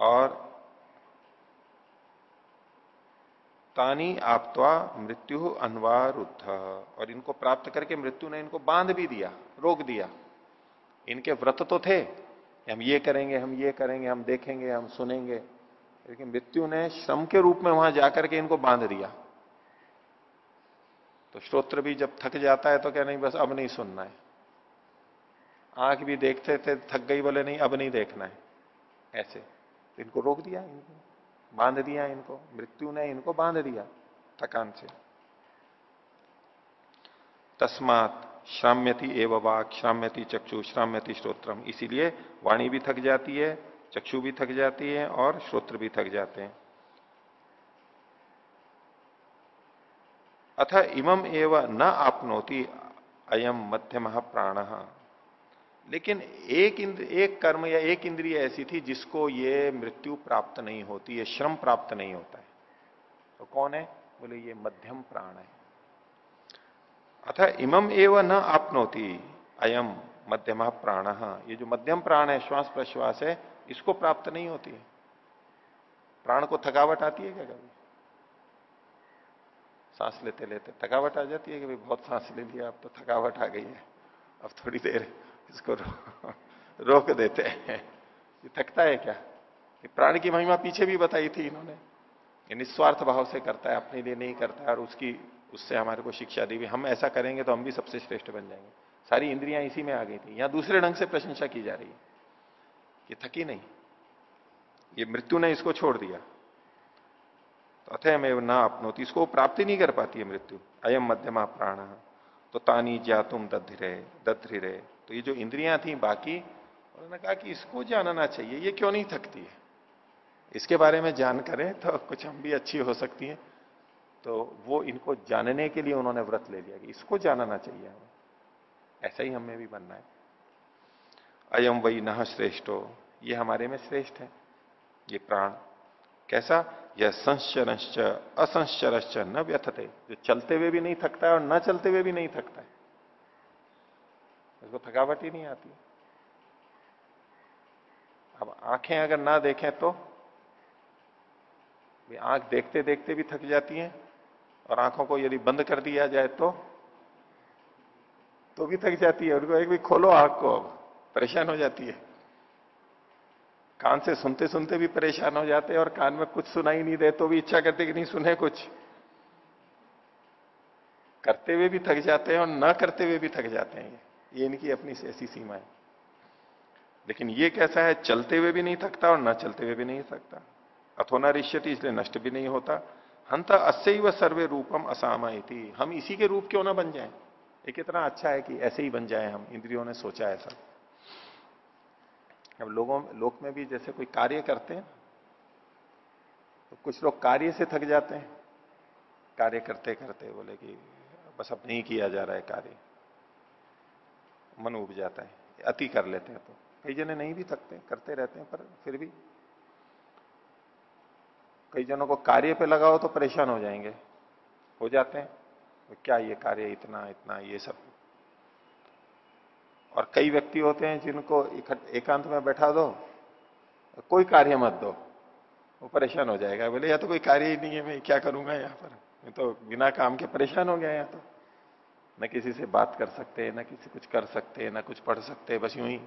और तानी, आपत्वा, मृत्यु अनवारुद्ध। और इनको प्राप्त करके मृत्यु ने इनको बाँध भी दिया, रोक दिया। इनके व्रत तो थे, हम ये करेंगे, हम ये करेंगे, हम देखेंगे, हम सुनेंगे। लेकिन मृत्यु ने श्रम के रूप में वहाँ जाकर के इनको बाँध दिया। तो श्रोत्र भी जब थक जाता है तो क्या नहीं, बस अब नहीं सुनना है। आँख भी देखते थे, थक गई बोले, नहीं, अब नहीं देखना है। ऐसे। इनको रोक दिया, इनको बाँध दिया, इनको मृत्यु ने इनको बाँध दिया थकान से। तस्मात श्राम्यति एव वाक, श्राम्यति चक्षु, श्राम्यति श्रोत्रम। इसीलिए वाणी भी थक जाती है चक्षु भी थक जाती है और श्रोत्र भी थक जाते हैं। अथ इमम एव न आपनोति अयम मध्यम प्राण। लेकिन एक इंद्र, एक कर्म या एक इंद्रिय ऐसी थी जिसको ये मृत्यु प्राप्त नहीं होती, ये श्रम प्राप्त नहीं होता है। तो कौन है? बोले, ये मध्यम प्राण है। अथा इमम एवं न आपनोती अयम मध्यम प्राण। ये जो मध्यम प्राण है श्वास प्रश्वास है इसको प्राप्त नहीं होती है। प्राण को थकावट आती है क्या कभी? सांस लेते लेते थकावट आ जाती है कि भाई बहुत सांस ले लिया अब तो थकावट आ गई है। अब थोड़ी देर इसको रो, रोक देते हैं। ये थकता है क्या? ये प्राण की महिमा पीछे भी बताई थी इन्होंने। ये निस्वार्थ भाव से करता है अपने लिए नहीं करता है और उसकी उससे हमारे को शिक्षा दी हुई। हम ऐसा करेंगे तो हम भी सबसे श्रेष्ठ बन जाएँगे। सारी इंद्रियाँ इसी में आ गई थी, यहाँ दूसरे ढंग से प्रशंसा की जा रही है। कि थकी नहीं। ये मृत्यु ने इसको छोड़ दिया। तो अथय में ना अपनोती, इसको प्राप्ति नहीं कर पाती है मृत्यु। अयम मध्यमा प्राण तो तानी जातुम दधिरे दधिरे तो ये जो इंद्रियाँ थी बाकी, उन्होंने कहा कि इसको जानना चाहिए, ये क्यों नहीं थकती है? इसके बारे में जान करें तो कुछ हम भी अच्छी हो सकती है। तो वो इनको जानने के लिए उन्होंने व्रत ले लिया कि इसको जानना चाहिए हमें। ऐसा ही हमें भी बनना है। अयम वही न श्रेष्ठो, ये हमारे में श्रेष्ठ है, ये प्राण। कैसा? यह संश्चरश्च, असंश्चरश्च न व्यथते, जो चलते हुए भी नहीं थकता है और न चलते हुए भी नहीं थकता है। उसको थकावट ही नहीं आती। अब आँखें अगर ना देखें तो आँख देखते देखते भी थक जाती हैं और आँखों को यदि बंद कर दिया जाए तो तो भी थक जाती है, उनको एक भी खोलो आँख को अब, परेशान हो जाती है। कान से सुनते सुनते भी परेशान हो जाते हैं और कान में कुछ सुनाई नहीं दे तो भी इच्छा करते कि नहीं सुने कुछ। करते हुए भी थक जाते हैं और ना करते हुए भी थक जाते हैं। ये इनकी अपनी ऐसी सीमा है। लेकिन ये कैसा है, चलते हुए भी नहीं थकता और ना चलते हुए भी नहीं थकता। अथोना रिश्यति इसलिए नष्ट भी नहीं होता। हंता अस्य व सर्वे रूपम असामा हम इसी के रूप क्यों ना बन जाए? ये कितना अच्छा है कि ऐसे ही बन जाए हम। इंद्रियों ने सोचा ऐसा अब लोगों, लोक में भी जैसे कोई कार्य करते हैं तो कुछ लोग कार्य से थक जाते हैं। कार्य करते करते बोले कि बस अब नहीं किया जा रहा है कार्य। मन उब जाता है, अति कर लेते हैं तो। कई जने नहीं भी थकते, करते रहते हैं, पर फिर भी। कई जनों को कार्य पे लगाओ तो परेशान हो जाएँगे। हो जाते हैं। तो क्या ये कार्य इतना इतना, ये सब? और कई व्यक्ति होते हैं जिनको एकांत में बैठा दो, कोई कार्य मत दो, वो परेशान हो जाएगा। बोले, या तो कोई कार्य ही नहीं है, मैं क्या करूँगा यहाँ पर? मैं तो बिना काम के परेशान हो गया यहाँ तो। न किसी से बात कर सकते, न किसी कुछ कर सकते, न कुछ पढ़ सकते, बस यूँ ही।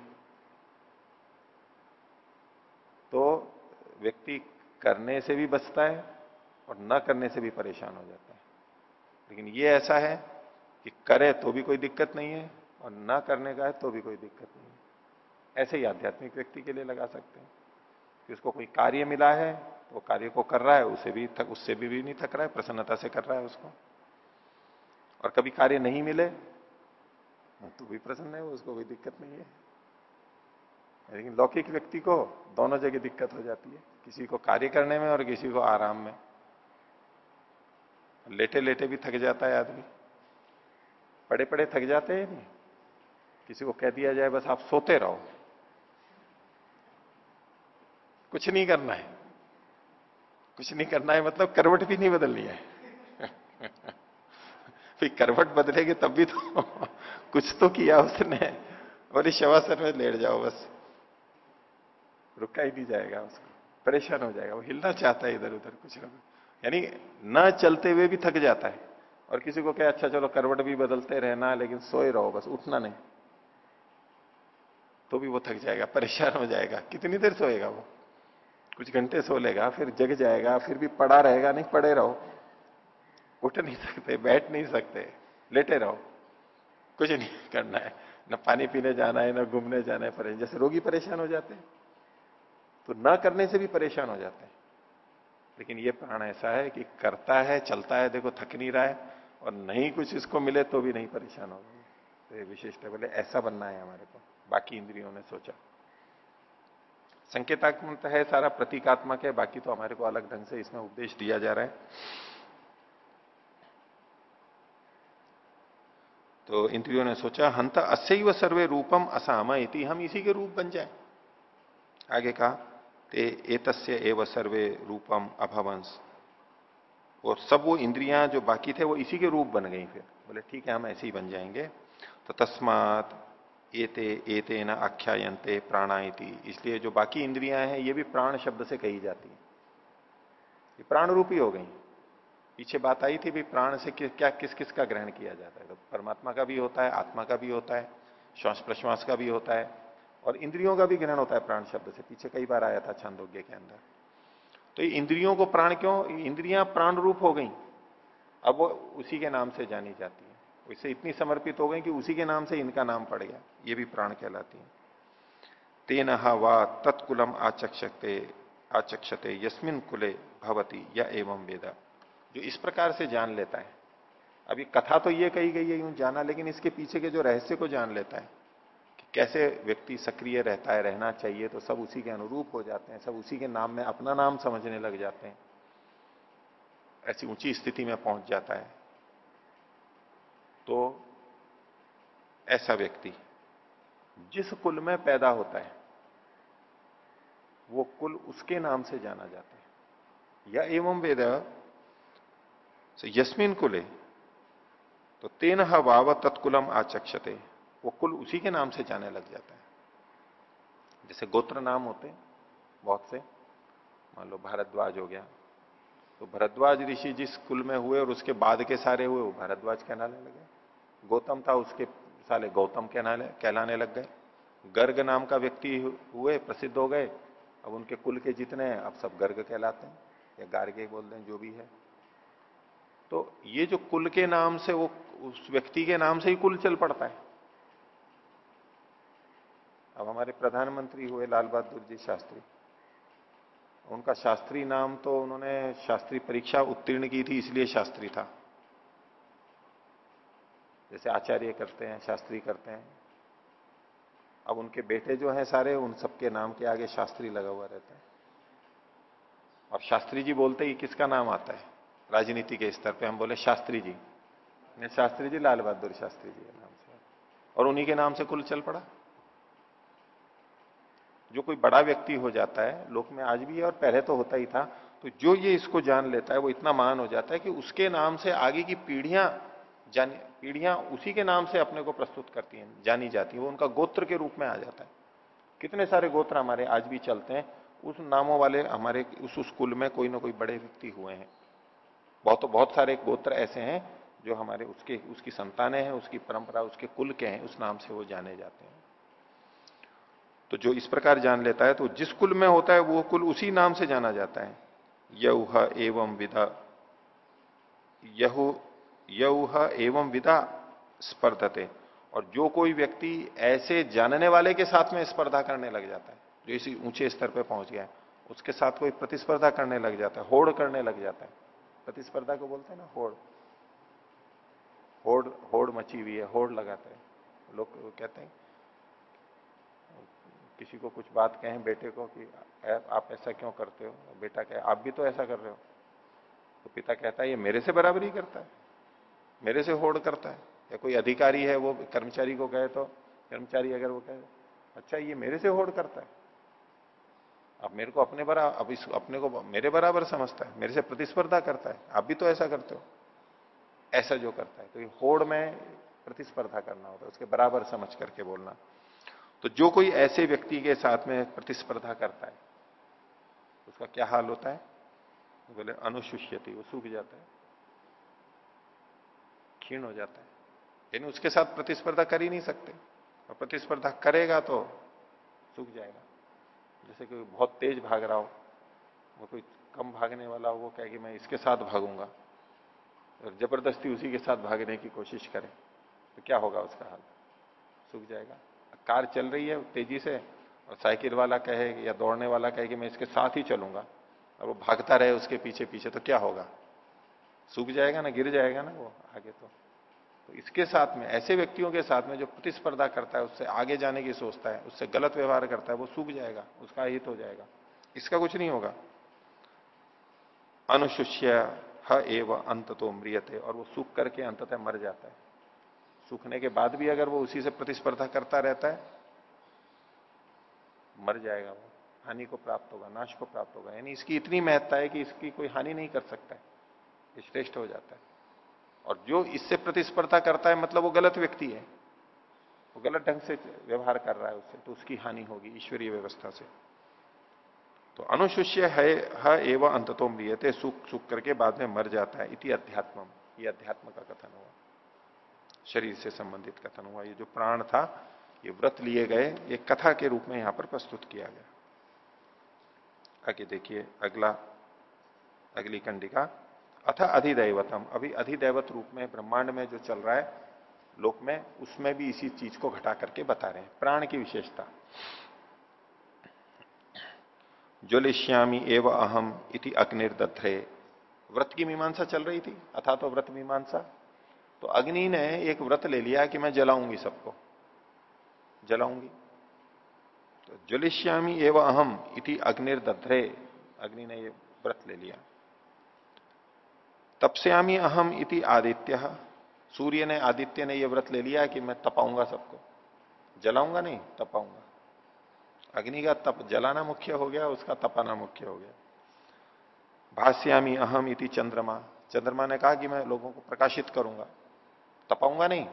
तो व्यक्ति करने से भी बचता है और न करने से भी परेशान हो जाता है। लेकिन ये ऐसा है कि करे तो भी कोई दिक्कत नहीं है और न करने का है तो भी कोई दिक्कत नहीं है। ऐसे ही आध्यात्मिक व्यक्ति के लिए लगा सकते हैं। कि उसको कोई कार्य मिला है तो कार्य को कर रहा है उसे भी थक उससे भी, भी नहीं थक रहा है प्रसन्नता से कर रहा है उसको। और कभी कार्य नहीं मिले तो भी प्रसन्न है उसको कोई दिक्कत नहीं है। लेकिन लौकिक व्यक्ति को दोनों जगह दिक्कत हो जाती है। किसी को कार्य करने में और किसी को आराम में। लेटे लेटे भी थक जाता है आदमी। पड़े पड़े थक जाते हैं नहीं। किसी को कह दिया जाए, बस आप सोते रहो। कुछ नहीं करना है। कुछ नहीं करना है मतलब करवट भी नहीं बदलनी है। फिर करवट बदलेगी तब भी तो कुछ तो किया उसने। और इस शवासन में लेट जाओ बस। रुका ही नहीं जाएगा उसको। परेशान हो जाएगा। वो हिलना चाहता है इधर उधर कुछ ना यानी न चलते हुए भी थक जाता है। और किसी को क्या अच्छा चलो, करवट भी बदलते रहना, लेकिन सोए रहो, बस उठना नहीं। तो भी वो थक जाएगा, परेशान हो जाएगा। कितनी देर सोएगा वो? कुछ घंटे सो लेगा, फिर जग जाएगा, फिर भी पड़ा रहेगा, नहीं पड़े रहो। उठ नहीं सकते, बैठ नहीं सकते, लेटे रहो। कुछ नहीं करना है, न पानी पीने जाना है, न घूमने जाना है परेशान जैसे रोगी परेशान हो जाते हैं तो ना करने से भी परेशान हो जाते हैं। लेकिन ये प्राण ऐसा है कि करता है, चलता है, देखो थक नहीं रहा है और नहीं कुछ इसको मिले तो भी नहीं परेशान होगा तो ये विशिष्ट बोले ऐसा बनना है हमारे को। बाकी इंद्रियों ने सोचा। संकेतात्मक है, सारा प्रतीकात्मक है, बाकी तो हमारे को अलग ढंग से इसमें उपदेश दिया जा रहा है। तो इंद्रियों ने सोचा, हंत अस्व सर्वे रूपम असाम इति, हम इसी के रूप बन जाए। आगे कहा ते एतस्य एव सर्वे रूपम अभवंश और सब वो इंद्रियाँ जो बाकी थे वो इसी के रूप बन गई फिर। बोले ठीक है हम ऐसे ही बन जाएँगे। तो तस्मात एते एते न आख्यायंते प्राणाइति इसलिए जो बाकी इंद्रियाँ हैं ये भी प्राण शब्द से कही जाती है। ये प्राण रूपी हो गई। पीछे बात आई थी भी प्राण से कि, क्या किस किस का ग्रहण किया जाता है। तो परमात्मा का भी होता है आत्मा का भी होता है श्वास प्रश्वास का भी होता है। और इंद्रियों का भी ग्रहण होता है प्राण शब्द से। पीछे कई बार आया था छंदोग्य के अंदर। तो इंद्रियों को प्राण क्यों? इंद्रियाँ प्राण रूप हो गई। अब वो उसी के नाम से जानी जाती है। वैसे इतनी समर्पित हो गई कि उसी के नाम से इनका नाम पड़ गया। ये भी प्राण कहलाती है। तेन वा तत्कुलम आचक्षते आचक्षते यस्मिन कुले भवती या एवं वेदा। जो इस प्रकार से जान लेता है। अभी कथा तो ये कही गई है, यूँ जाना, लेकिन इसके पीछे के जो रहस्य को जान लेता है। कैसे व्यक्ति सक्रिय रहता है, रहना चाहिए तो सब उसी के अनुरूप हो जाते हैं, सब उसी के नाम में, अपना नाम समझने लग जाते हैं। ऐसी ऊँची स्थिति में पहुँच जाता है। तो ऐसा व्यक्ति, जिस कुल में पैदा होता है, वो कुल उसके नाम से जाना जाता है। या एवं वेद यस्मिन कुले तो तेन वाव तत्कुलम आचक्षते। वो कुल उसी के नाम से जाने लग जाता है। जैसे गोत्र नाम होते बहुत से। मान लो भारद्वाज हो गया। तो भरद्वाज ऋषि जिस कुल में हुए और उसके बाद के सारे हुए, वो भारद्वाज कहलाने लगे। गौतम था, उसके साले गौतम कहलाने कहलाने लग गए। गर्ग नाम का व्यक्ति हुए, प्रसिद्ध हो गए। अब उनके कुल के जितने हैं, अब सब गर्ग कहलाते हैं, या गार्गे बोल दें जो भी है। तो ये जो कुल के नाम से वो, उस व्यक्ति के नाम से ही कुल चल पड़ता है। अब हमारे प्रधानमंत्री हुए लाल बहादुर जी शास्त्री। उनका शास्त्री नाम तो उन्होंने शास्त्री परीक्षा उत्तीर्ण की थी, इसलिए शास्त्री था। जैसे आचार्य करते हैं, शास्त्री करते हैं। अब उनके बेटे जो हैं सारे, उन सबके नाम के आगे शास्त्री लगा हुआ रहता है। और शास्त्री जी बोलते ही किसका नाम आता है? राजनीति के स्तर पे हम बोले, शास्त्री जी। शास्त्री जी, लाल बहादुर शास्त्री जी के नाम से। और उन्हीं के नाम से कुल चल पड़ा। जो कोई बड़ा व्यक्ति हो जाता है, लोक में आज भी है और पहले तो होता ही था तो जो ये इसको जान लेता है, वो इतना महान हो जाता है कि उसके नाम से आगे की पीढ़ियाँ जान, पीढ़ियाँ उसी के नाम से अपने को प्रस्तुत करती हैं, जानी जाती है। वो उनका गोत्र के रूप में आ जाता है। कितने सारे गोत्र हमारे आज भी चलते हैं, उस नामों वाले हमारे, उस स्कूल में कोई ना कोई बड़े व्यक्ति हुए हैं। बहुत बहुत सारे गोत्र ऐसे हैं, जो हमारे उसके, उसकी संतानें हैं, उसकी परंपरा, उसके कुल के हैं, उस नाम से वो जाने जाते हैं। तो जो इस प्रकार जान लेता है तो जिस कुल में होता है, वो कुल उसी नाम से जाना जाता है। यह एवं विधा यह यह एवं विधा स्पर्धते। और जो कोई व्यक्ति ऐसे जानने वाले के साथ में स्पर्धा करने लग जाता है, जो इसी ऊँचे स्तर पर पहुँच गया है उसके साथ कोई प्रतिस्पर्धा करने लग जाता है, होड़ करने लग जाता है। प्रतिस्पर्धा को बोलते हैं ना, होड़। होड़ होड़ मची हुई है, होड़ लगाते हैं। लोग कहते हैं किसी को कुछ बात कहें बेटे को कि आप ऐसा क्यों करते हो? बेटा कहे, आप भी तो ऐसा कर रहे हो? तो पिता कहता है, ये मेरे से बराबरी करता है। मेरे से होड़ करता है। या कोई अधिकारी है वो कर्मचारी को कहे तो कर्मचारी अगर वो कहे अच्छा ये मेरे से होड़ करता है। अब मेरे को अपने बराबर अब इस, अपने को मेरे बराबर समझता है, मेरे से प्रतिस्पर्धा करता है। आप भी तो ऐसा करते हो। ऐसा जो करता है। तो ये होड़ में प्रतिस्पर्धा करना होता है, उसके बराबर समझ करके बोलना। तो जो कोई ऐसे व्यक्ति के साथ में प्रतिस्पर्धा करता है, उसका क्या हाल होता है? बोले, अनुशुष्यति, वो सूख जाता है। क्षीण हो जाता है। यानी उसके साथ प्रतिस्पर्धा कर ही नहीं सकते। और प्रतिस्पर्धा करेगा तो सूख जाएगा। जैसे कोई बहुत तेज भाग रहा हो, वो कोई कम भागने वाला हो, वो कहे कि मैं इसके साथ भागूँगा। और ज़बरदस्ती उसी के साथ भागने की कोशिश करें तो क्या होगा उसका हाल? सूख जाएगा। कार चल रही है तेज़ी से, और साइकिल वाला कहे या दौड़ने वाला कहे कि मैं इसके साथ ही चलूँगा। और वो भागता रहे उसके पीछे पीछे तो क्या होगा? सूख जाएगा ना, गिर जाएगा ना वो आगे तो। तो इसके साथ में, ऐसे व्यक्तियों के साथ में जो प्रतिस्पर्धा करता है, उससे आगे जाने की सोचता है, उससे गलत व्यवहार करता है, वो सूख जाएगा, उसका हित हो जाएगा। इसका कुछ नहीं होगा। अनुशुष्य ह एव अंत तो और वो सूख करके अंततः मर जाता है। सूखने के बाद भी अगर वो उसी से प्रतिस्पर्धा करता रहता है, मर जाएगा वो। हानि को प्राप्त होगा, नाश को प्राप्त होगा। यानी इसकी इतनी महत्ता है कि इसकी कोई हानि नहीं कर सकता है श्रेष्ठ हो जाता है। और जो इससे प्रतिस्पर्धा करता है मतलब वो गलत व्यक्ति है। वो गलत ढंग से व्यवहार कर रहा है उससे तो उसकी हानि होगी ईश्वरीय व्यवस्था से। तो अनुशुष्य है, ह एवं अंततो मृियते सुख सुख करके बाद में मर जाता है, इति अध्यात्म ये अध्यात्म का कथन हुआ। शरीर से संबंधित कथन हुआ। ये जो प्राण था, ये व्रत लिए गए, ये कथा के रूप में यहाँ पर प्रस्तुत किया गया। आगे देखिए, अगला, अगली कंडिका। अथ अधिदैवतम। अभी अधिदैवत रूप में, ब्रह्मांड में जो चल रहा है, लोक में, उसमें भी इसी चीज़ को घटा करके बता रहे हैं। प्राण की विशेषता। ज्वलिष्यामी एव अहम इति अग्निर्दध्रे। व्रत की मीमांसा चल रही थी? अथा तो व्रत मीमांसा। तो अग्नि ने एक व्रत ले लिया कि मैं जलाऊँगी सबको। जलाऊँगी। तो ज्वलिश्यामी एवं अहम इति अग्निर्दध्रे अग्नि ने ये व्रत ले लिया। तपस्यामी अहम इति आदित्य। सूर्य ने, आदित्य ने यह व्रत ले लिया कि मैं तपाऊँगा सबको। जलाऊँगा नहीं, तपाऊँगा। अग्नि का तप जलाना मुख्य हो गया, उसका तपाना मुख्य हो गया। भाष्यामी अहम इति चंद्रमा। चंद्रमा ने कहा कि मैं लोगों को प्रकाशित करूँगा। तपाऊँगा नहीं।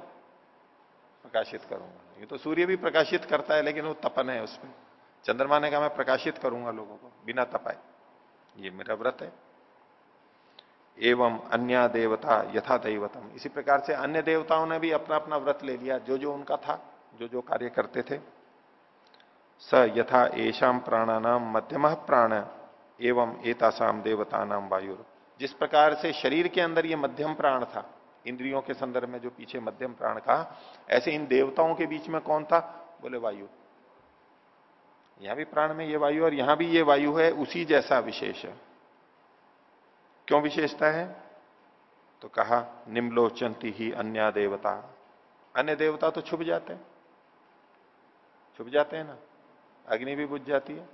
प्रकाशित करूँगा। ये तो सूर्य भी प्रकाशित करता है, लेकिन वो तपन है उसमें। चंद्रमा ने कहा, मैं प्रकाशित करूँगा लोगों को, बिना तपाए। ये मेरा व्रत है। एवं अन्य देवता यथा दैवतम। इसी प्रकार से अन्य देवताओं ने भी अपना अपना व्रत ले लिया जो जो उनका था जो जो कार्य करते थे। स यथा एशाम प्राणानाम मध्यम प्राण, एवं एतासाम देवता नाम वायु जिस प्रकार से शरीर के अंदर ये मध्यम प्राण था इंद्रियों के संदर्भ में जो पीछे मध्यम प्राण कहा, ऐसे इन देवताओं के बीच में कौन था? बोले, वायु। यहाँ भी प्राण में ये वायु और यहाँ भी ये वायु है, उसी जैसा विशेष है। क्यों विशेषता है? तो कहा निम्लोचंती ही अन्य देवता। अन्य देवता तो छुप जाते हैं। छुप जाते हैं ना? अग्नि भी बुझ जाती है,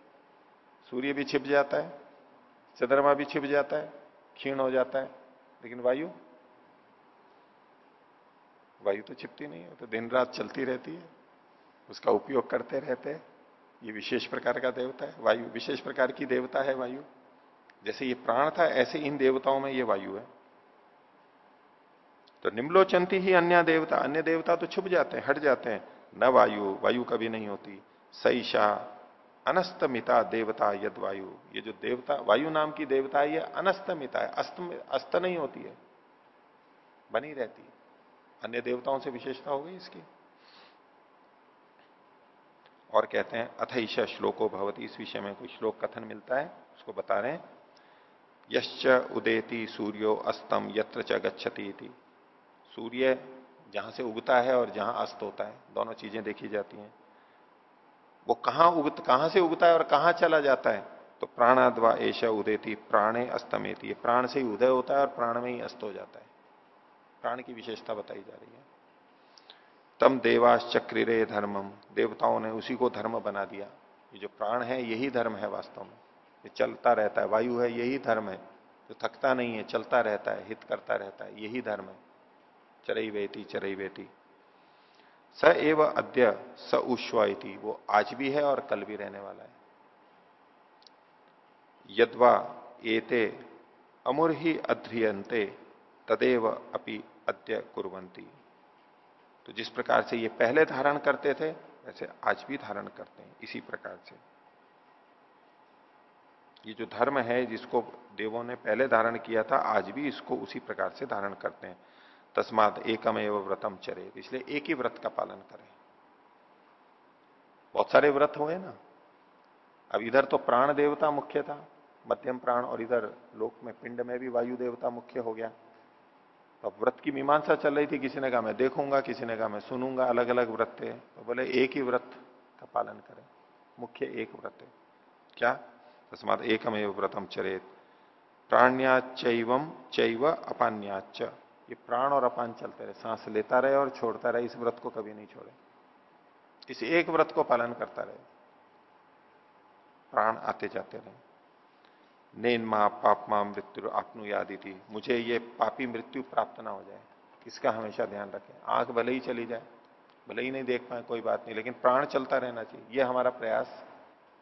सूर्य भी छिप जाता है, चंद्रमा भी छिप जाता है, क्षीण हो जाता है। लेकिन वायु? वायु तो छिपती नहीं है तो दिन रात चलती रहती है, उसका उपयोग करते रहते हैं। ये विशेष प्रकार का देवता है, वायु, विशेष प्रकार की देवता है वायु। जैसे ये प्राण था, ऐसे इन देवताओं में ये वायु है। तो निम्लोचंती ही अन्य देवता अन्य देवता तो छुप जाते हैं, हट जाते हैं। न वायु वायु कभी नहीं होती। सईशा अनस्तमिता देवता यद वायु। ये जो देवता, वायु नाम की देवता है, ये अनस्तमिता है, अस्त अस्त नहीं होती है, बनी रहती है। अन्य देवताओं से विशेषता हो गई इसकी। और कहते हैं, अथ श्लोको भवती, इस विषय में कोई श्लोक कथन मिलता है, उसको बता रहे हैं। यश्च उदेति सूर्यो अस्तम यत्र च गच्छति सूर्य जहाँ से उगता है और जहाँ अस्त होता है, दोनों चीज़ें देखी जाती हैं। वो कहाँ उगत कहाँ से उगता है और कहाँ चला जाता है तो प्राणाद्वा एश उदेती, प्राणे अस्तमेती। प्राण से ही उदय होता है और प्राण में ही अस्त हो जाता है। प्राण की विशेषता बताई जा रही है। तम देवास चक्रिरे धर्मम। देवताओं ने उसी को धर्म बना दिया। ये जो प्राण है, यही धर्म है वास्तव में। ये चलता रहता है। वायु है, यही धर्म है। जो थकता नहीं है, चलता रहता है, हित करता रहता है, यही धर्म है। चरई वेती चरई वेती स एव अद्य स उश्वाइती वो आज भी है और कल भी रहने वाला है। यदवा एते अमुर ही अध्रियंते तदेव अपि अद्य कुरंती तो जिस प्रकार से ये पहले धारण करते थे, वैसे आज भी धारण करते हैं, इसी प्रकार से। ये जो धर्म है, जिसको देवों ने पहले धारण किया था, आज भी इसको उसी प्रकार से धारण करते हैं। तस्मात एकम एवं व्रतम चरे इसलिए एक ही व्रत का पालन करें। बहुत सारे व्रत हुए ना। अब इधर तो प्राण देवता मुख्य था, मध्यम प्राण और इधर लोक में, पिंड में भी वायु देवता मुख्य हो गया। तो व्रत की मीमांसा चल रही थी, किसी ने कहा, मैं देखूँगा, किसी ने कहा, मैं सुनूँगा अलग अलग व्रत थे तो बोले, एक ही व्रत का पालन करें, मुख्य एक व्रत है। क्या? तस्मात एकमेव व्रतम चरेत। प्राण्याचैवम चैव अपान्याच ये प्राण और अपान चलते रहे, सांस लेता रहे और छोड़ता रहे, इस व्रत को कभी नहीं छोड़े। इस एक व्रत को पालन करता रहे। प्राण आते जाते रहे। नेन माँ पाप माँ मृत्यु आपनु याद ही थी मुझे ये पापी मृत्यु प्राप्त ना हो जाए, इसका हमेशा ध्यान रखें। आँख भले ही चली जाए, भले ही नहीं देख पाए, कोई बात नहीं, लेकिन प्राण चलता रहना चाहिए। यह हमारा प्रयास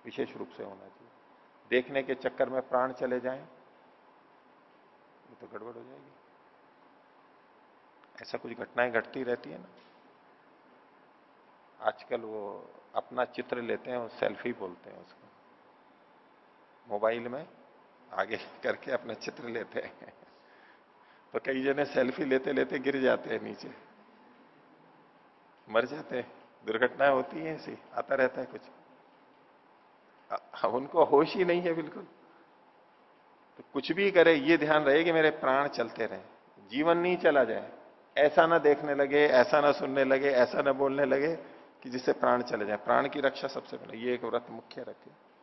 विशेष रूप से होना चाहिए। देखने के चक्कर में प्राण चले जाए तो गड़बड़ हो जाएगी। ऐसा कुछ घटनाएँ घटती रहती है ना। आजकल वो अपना चित्र लेते हैं और सेल्फी बोलते हैं उसको। मोबाइल में आगे करके अपना चित्र लेते हैं। तो कई जने सेल्फी लेते लेते गिर जाते हैं नीचे। मर जाते हैं। दुर्घटनाएँ होती है ऐसी, आता रहता है कुछ। अब उनको होश ही नहीं है बिल्कुल। तो कुछ भी करे, ये ध्यान रहे कि मेरे प्राण चलते रहे। जीवन नहीं चला जाए। ऐसा ना देखने लगे, ऐसा ना सुनने लगे, ऐसा ना बोलने लगे कि जिससे प्राण चले जाए। प्राण की रक्षा सबसे पहले, ये एक व्रत मुख्य रखे।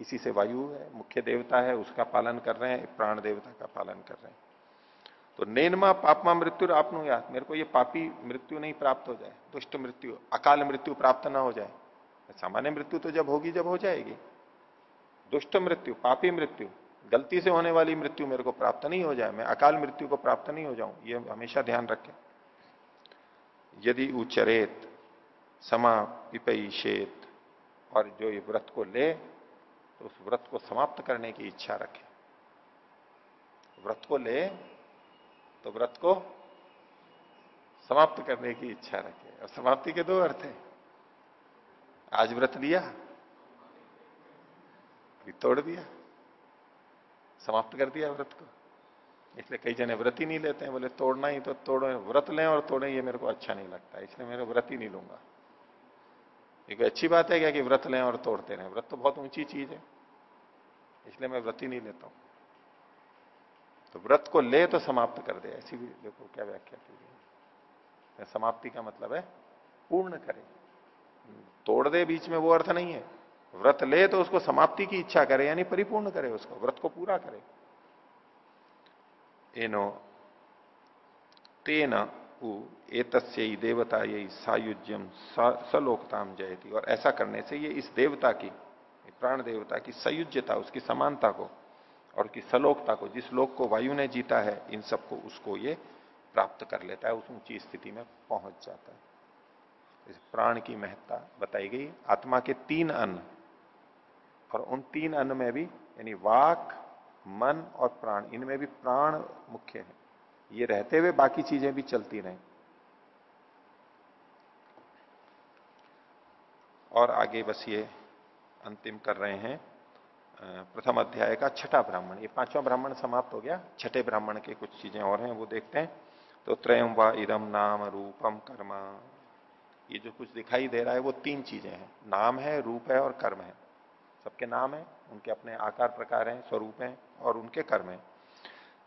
इसी से वायु है, मुख्य देवता है, उसका पालन कर रहे हैं, प्राण देवता का पालन कर रहे हैं। तो नैनमा पापमा मृत्यु आपनु याद मेरे को ये पापी मृत्यु नहीं प्राप्त हो जाए, दुष्ट मृत्यु, अकाल मृत्यु प्राप्त ना हो जाए। सामान्य मृत्यु तो जब होगी, जब हो जाएगी। दुष्ट मृत्यु, पापी मृत्यु, गलती से होने वाली मृत्यु मेरे को प्राप्त नहीं हो जाए, मैं अकाल मृत्यु को प्राप्त नहीं हो जाऊँ, ये हमेशा ध्यान रखें। यदि उचरेत समा पिपयिशेत और जो ये व्रत को ले तो उस व्रत को समाप्त करने की इच्छा रखे। व्रत को ले तो व्रत को समाप्त करने की इच्छा रखे। और समाप्ति के दो अर्थ हैं। आज व्रत लिया तोड़ दिया, समाप्त कर दिया व्रत को। इसलिए कई जने व्रत ही नहीं लेते हैं, बोले तोड़ना ही तो तोड़ो, व्रत लें और तोड़े, ये मेरे को अच्छा नहीं लगता, इसलिए मेरे व्रत ही नहीं लूँगा। एक अच्छी बात है क्या कि व्रत लें और तोड़ते रहें? व्रत तो बहुत ऊँची चीज़ है। इसलिए मैं व्रत ही नहीं लेता हूँ। तो व्रत को ले तो समाप्त कर दे। ऐसी भी देखो क्या व्याख्या की समाप्ति का मतलब है पूर्ण करें। तोड़ दे, बीच में वो अर्थ नहीं है। व्रत ले तो उसको समाप्ति की इच्छा करे, यानी परिपूर्ण करे उसको। व्रत को पूरा करे। एनो तेन एतस्य देवता यही सायुज्यम सलोकताम जयती। और ऐसा करने से ये इस देवता की, प्राण देवता की सयुज्यता, उसकी समानता को और की सलोकता को, जिस लोक को वायु ने जीता है, इन सबको उसको ये प्राप्त कर लेता है, उस ऊँची स्थिति में पहुँच जाता है। इस प्राण की महत्ता बताई गई। आत्मा के तीन अन्न, और उन तीन अन्न में भी, यानी वाक, मन और प्राण, इनमें भी प्राण मुख्य है। ये रहते हुए बाकी चीज़ें भी चलती रहें। और आगे बस ये अंतिम कर रहे हैं। प्रथम अध्याय का छठा ब्राह्मण। ये पांचवा ब्राह्मण समाप्त हो गया। छठे ब्राह्मण के कुछ चीज़ें और हैं, वो देखते हैं। तो त्रयम व इदम नाम रूपम कर्म। ये जो कुछ दिखाई दे रहा है, वो तीन चीज़ें हैं। नाम है, रूप है और कर्म है। सबके नाम है, उनके अपने आकार प्रकार हैं, स्वरूप हैं और उनके कर्म है।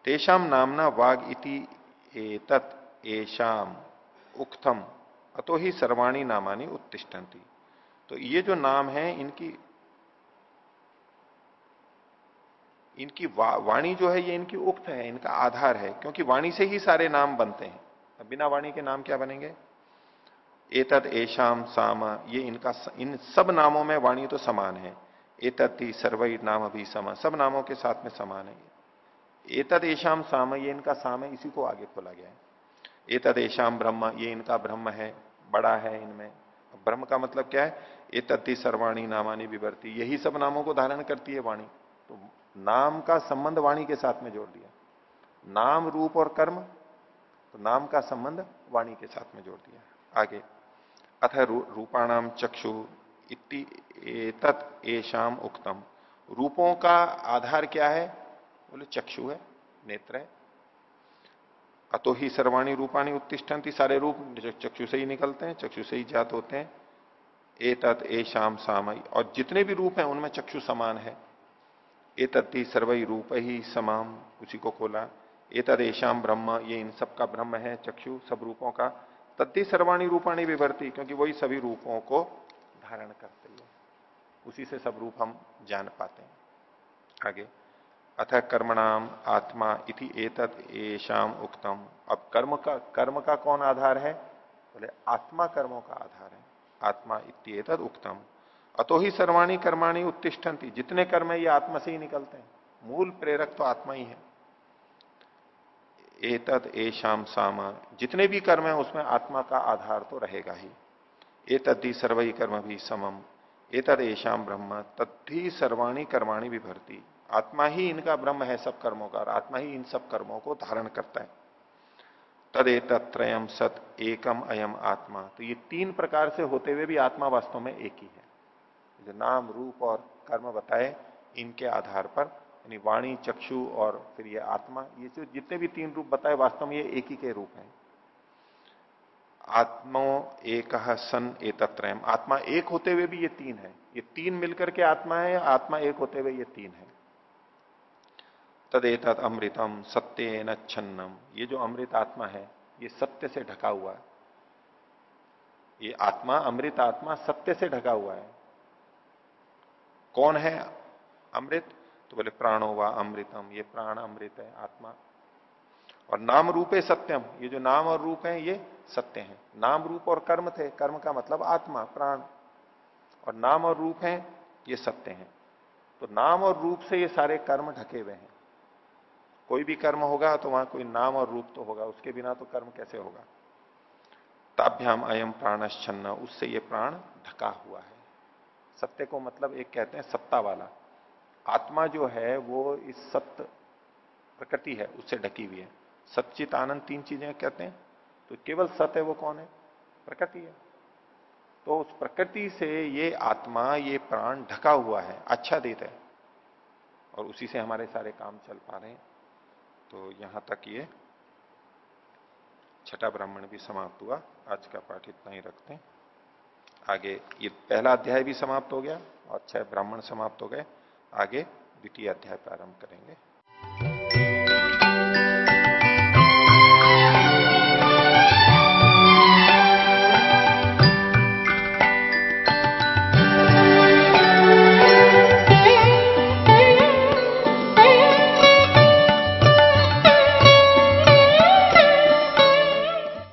तेषाम नामना वाग इति एतत एशाम उक्थम अतो ही सर्वाणी नामानी उत्तिष्ठन्ति। तो ये जो नाम है इनकी इनकी वा, वाणी जो है ये इनकी उक्त है इनका आधार है क्योंकि वाणी से ही सारे नाम बनते हैं। बिना वाणी के नाम क्या बनेंगे? एतद एशाम साम ये इनका इन सब नामों में वाणी तो समान है। एतति सर्वई नाम भी सम सब नामों के साथ में समान है। एतद एशाम साम ये इनका साम है इसी को आगे खोला गया है। एतद एशाम ब्रह्म, ये इनका ब्रह्म है, बड़ा है इनमें। ब्रह्म का मतलब क्या है? एतति सर्वाणी नामानी विवर्ती। यही सब नामों को धारण करती है वाणी। तो नाम का संबंध वाणी के साथ में जोड़ दिया। नाम, रूप और कर्म तो नाम का संबंध वाणी के साथ में जोड़ दिया। आगे। अथ रूपाणाम चक्षु इति एशाम उक्तम। रूपों का आधार क्या है? बोले, चक्षु है, नेत्र है। अतो ही सर्वाणी रूपाणी उत्तिष्ठन्ति, सारे रूप चक्षु से ही निकलते हैं, चक्षु से ही जात होते हैं। ए तत् ए शाम सामय। और जितने भी रूप हैं, उनमें चक्षु समान है। ए तत्ति सर्वई रूप ही समाम उसी को खोला। ए तद एशाम ब्रह्म, ये इन सब का ब्रह्म है, चक्षु सब रूपों का। तत्ती सर्वाणी रूपाणी विभरती, क्योंकि वही सभी रूपों को धारण करते है। उसी से सब रूप हम जान पाते हैं। आगे। अथ कर्मणाम आत्मा इति एतत एशाम उक्तम। अब कर्म का कर्म का कौन आधार है? बोले, आत्मा कर्मों का आधार है। आत्मा इत्येतद उक्तम। अतो ही सर्वाणी कर्माणी उत्तिष्ठन्ति। जितने कर्म है ये आत्मा से ही निकलते हैं। मूल प्रेरक तो आत्मा ही है। एतद एशाम सामा। जितने भी कर्म है, उसमें आत्मा का आधार तो रहेगा ही। एतद्धि सर्वही कर्म भी समम। एतद एशाम ब्रह्म। तद्धि सर्वाणी कर्माणी भी भरती आत्मा ही इनका ब्रह्म है सब कर्मों का, और आत्मा ही इन सब कर्मों को धारण करता है। तद एतत्रयम सत एकम अयम आत्मा। तो ये तीन प्रकार से होते हुए भी आत्मा वास्तव में एक ही है। जो नाम, रूप और कर्म बताए, इनके आधार पर, यानी वाणी, चक्षु और फिर ये आत्मा, ये जो जितने भी तीन रूप बताए, वास्तव में ये एक ही के रूप है। आत्मो एक सन एतत्रयम आत्मा एक होते हुए भी ये तीन है। ये तीन मिलकर के आत्मा है आत्मा एक होते हुए ये तीन है? तदेत अमृतम सत्य न छन्नम। ये जो अमृत आत्मा है, ये सत्य से ढका हुआ है। ये आत्मा, अमृत आत्मा सत्य से ढका हुआ है। कौन है अमृत? तो बोले, प्राणो व अमृतम। ये प्राण अमृत है, आत्मा। और नाम रूपे सत्यम। ये जो नाम और रूप है, ये सत्य है। नाम रूप और कर्म थे, कर्म का मतलब आत्मा, प्राण। और नाम और रूप है, ये सत्य है। तो नाम और रूप से ये सारे कर्म ढके हुए हैं। कोई भी कर्म होगा तो वहाँ कोई नाम और रूप तो होगा, उसके बिना तो कर्म कैसे होगा? ताभ्याम अयम प्राणश्छन्न, उससे ये प्राण ढका हुआ है। सत्य को मतलब एक कहते हैं सत्ता वाला। आत्मा जो है, वो इस सत्य प्रकृति है, उससे ढकी हुई है। सचित आनंद तीन चीज़ें कहते हैं तो केवल सत्य वो कौन है? प्रकृति है। तो उस प्रकृति से ये आत्मा, ये प्राण ढका हुआ है अच्छा देता है। और उसी से हमारे सारे काम चल पा रहे हैं। तो यहाँ तक ये छठा ब्राह्मण भी समाप्त हुआ। आज का पाठ इतना ही रखते हैं। आगे ये पहला अध्याय भी समाप्त हो गया और छह ब्राह्मण समाप्त हो गए। आगे द्वितीय अध्याय प्रारंभ करेंगे।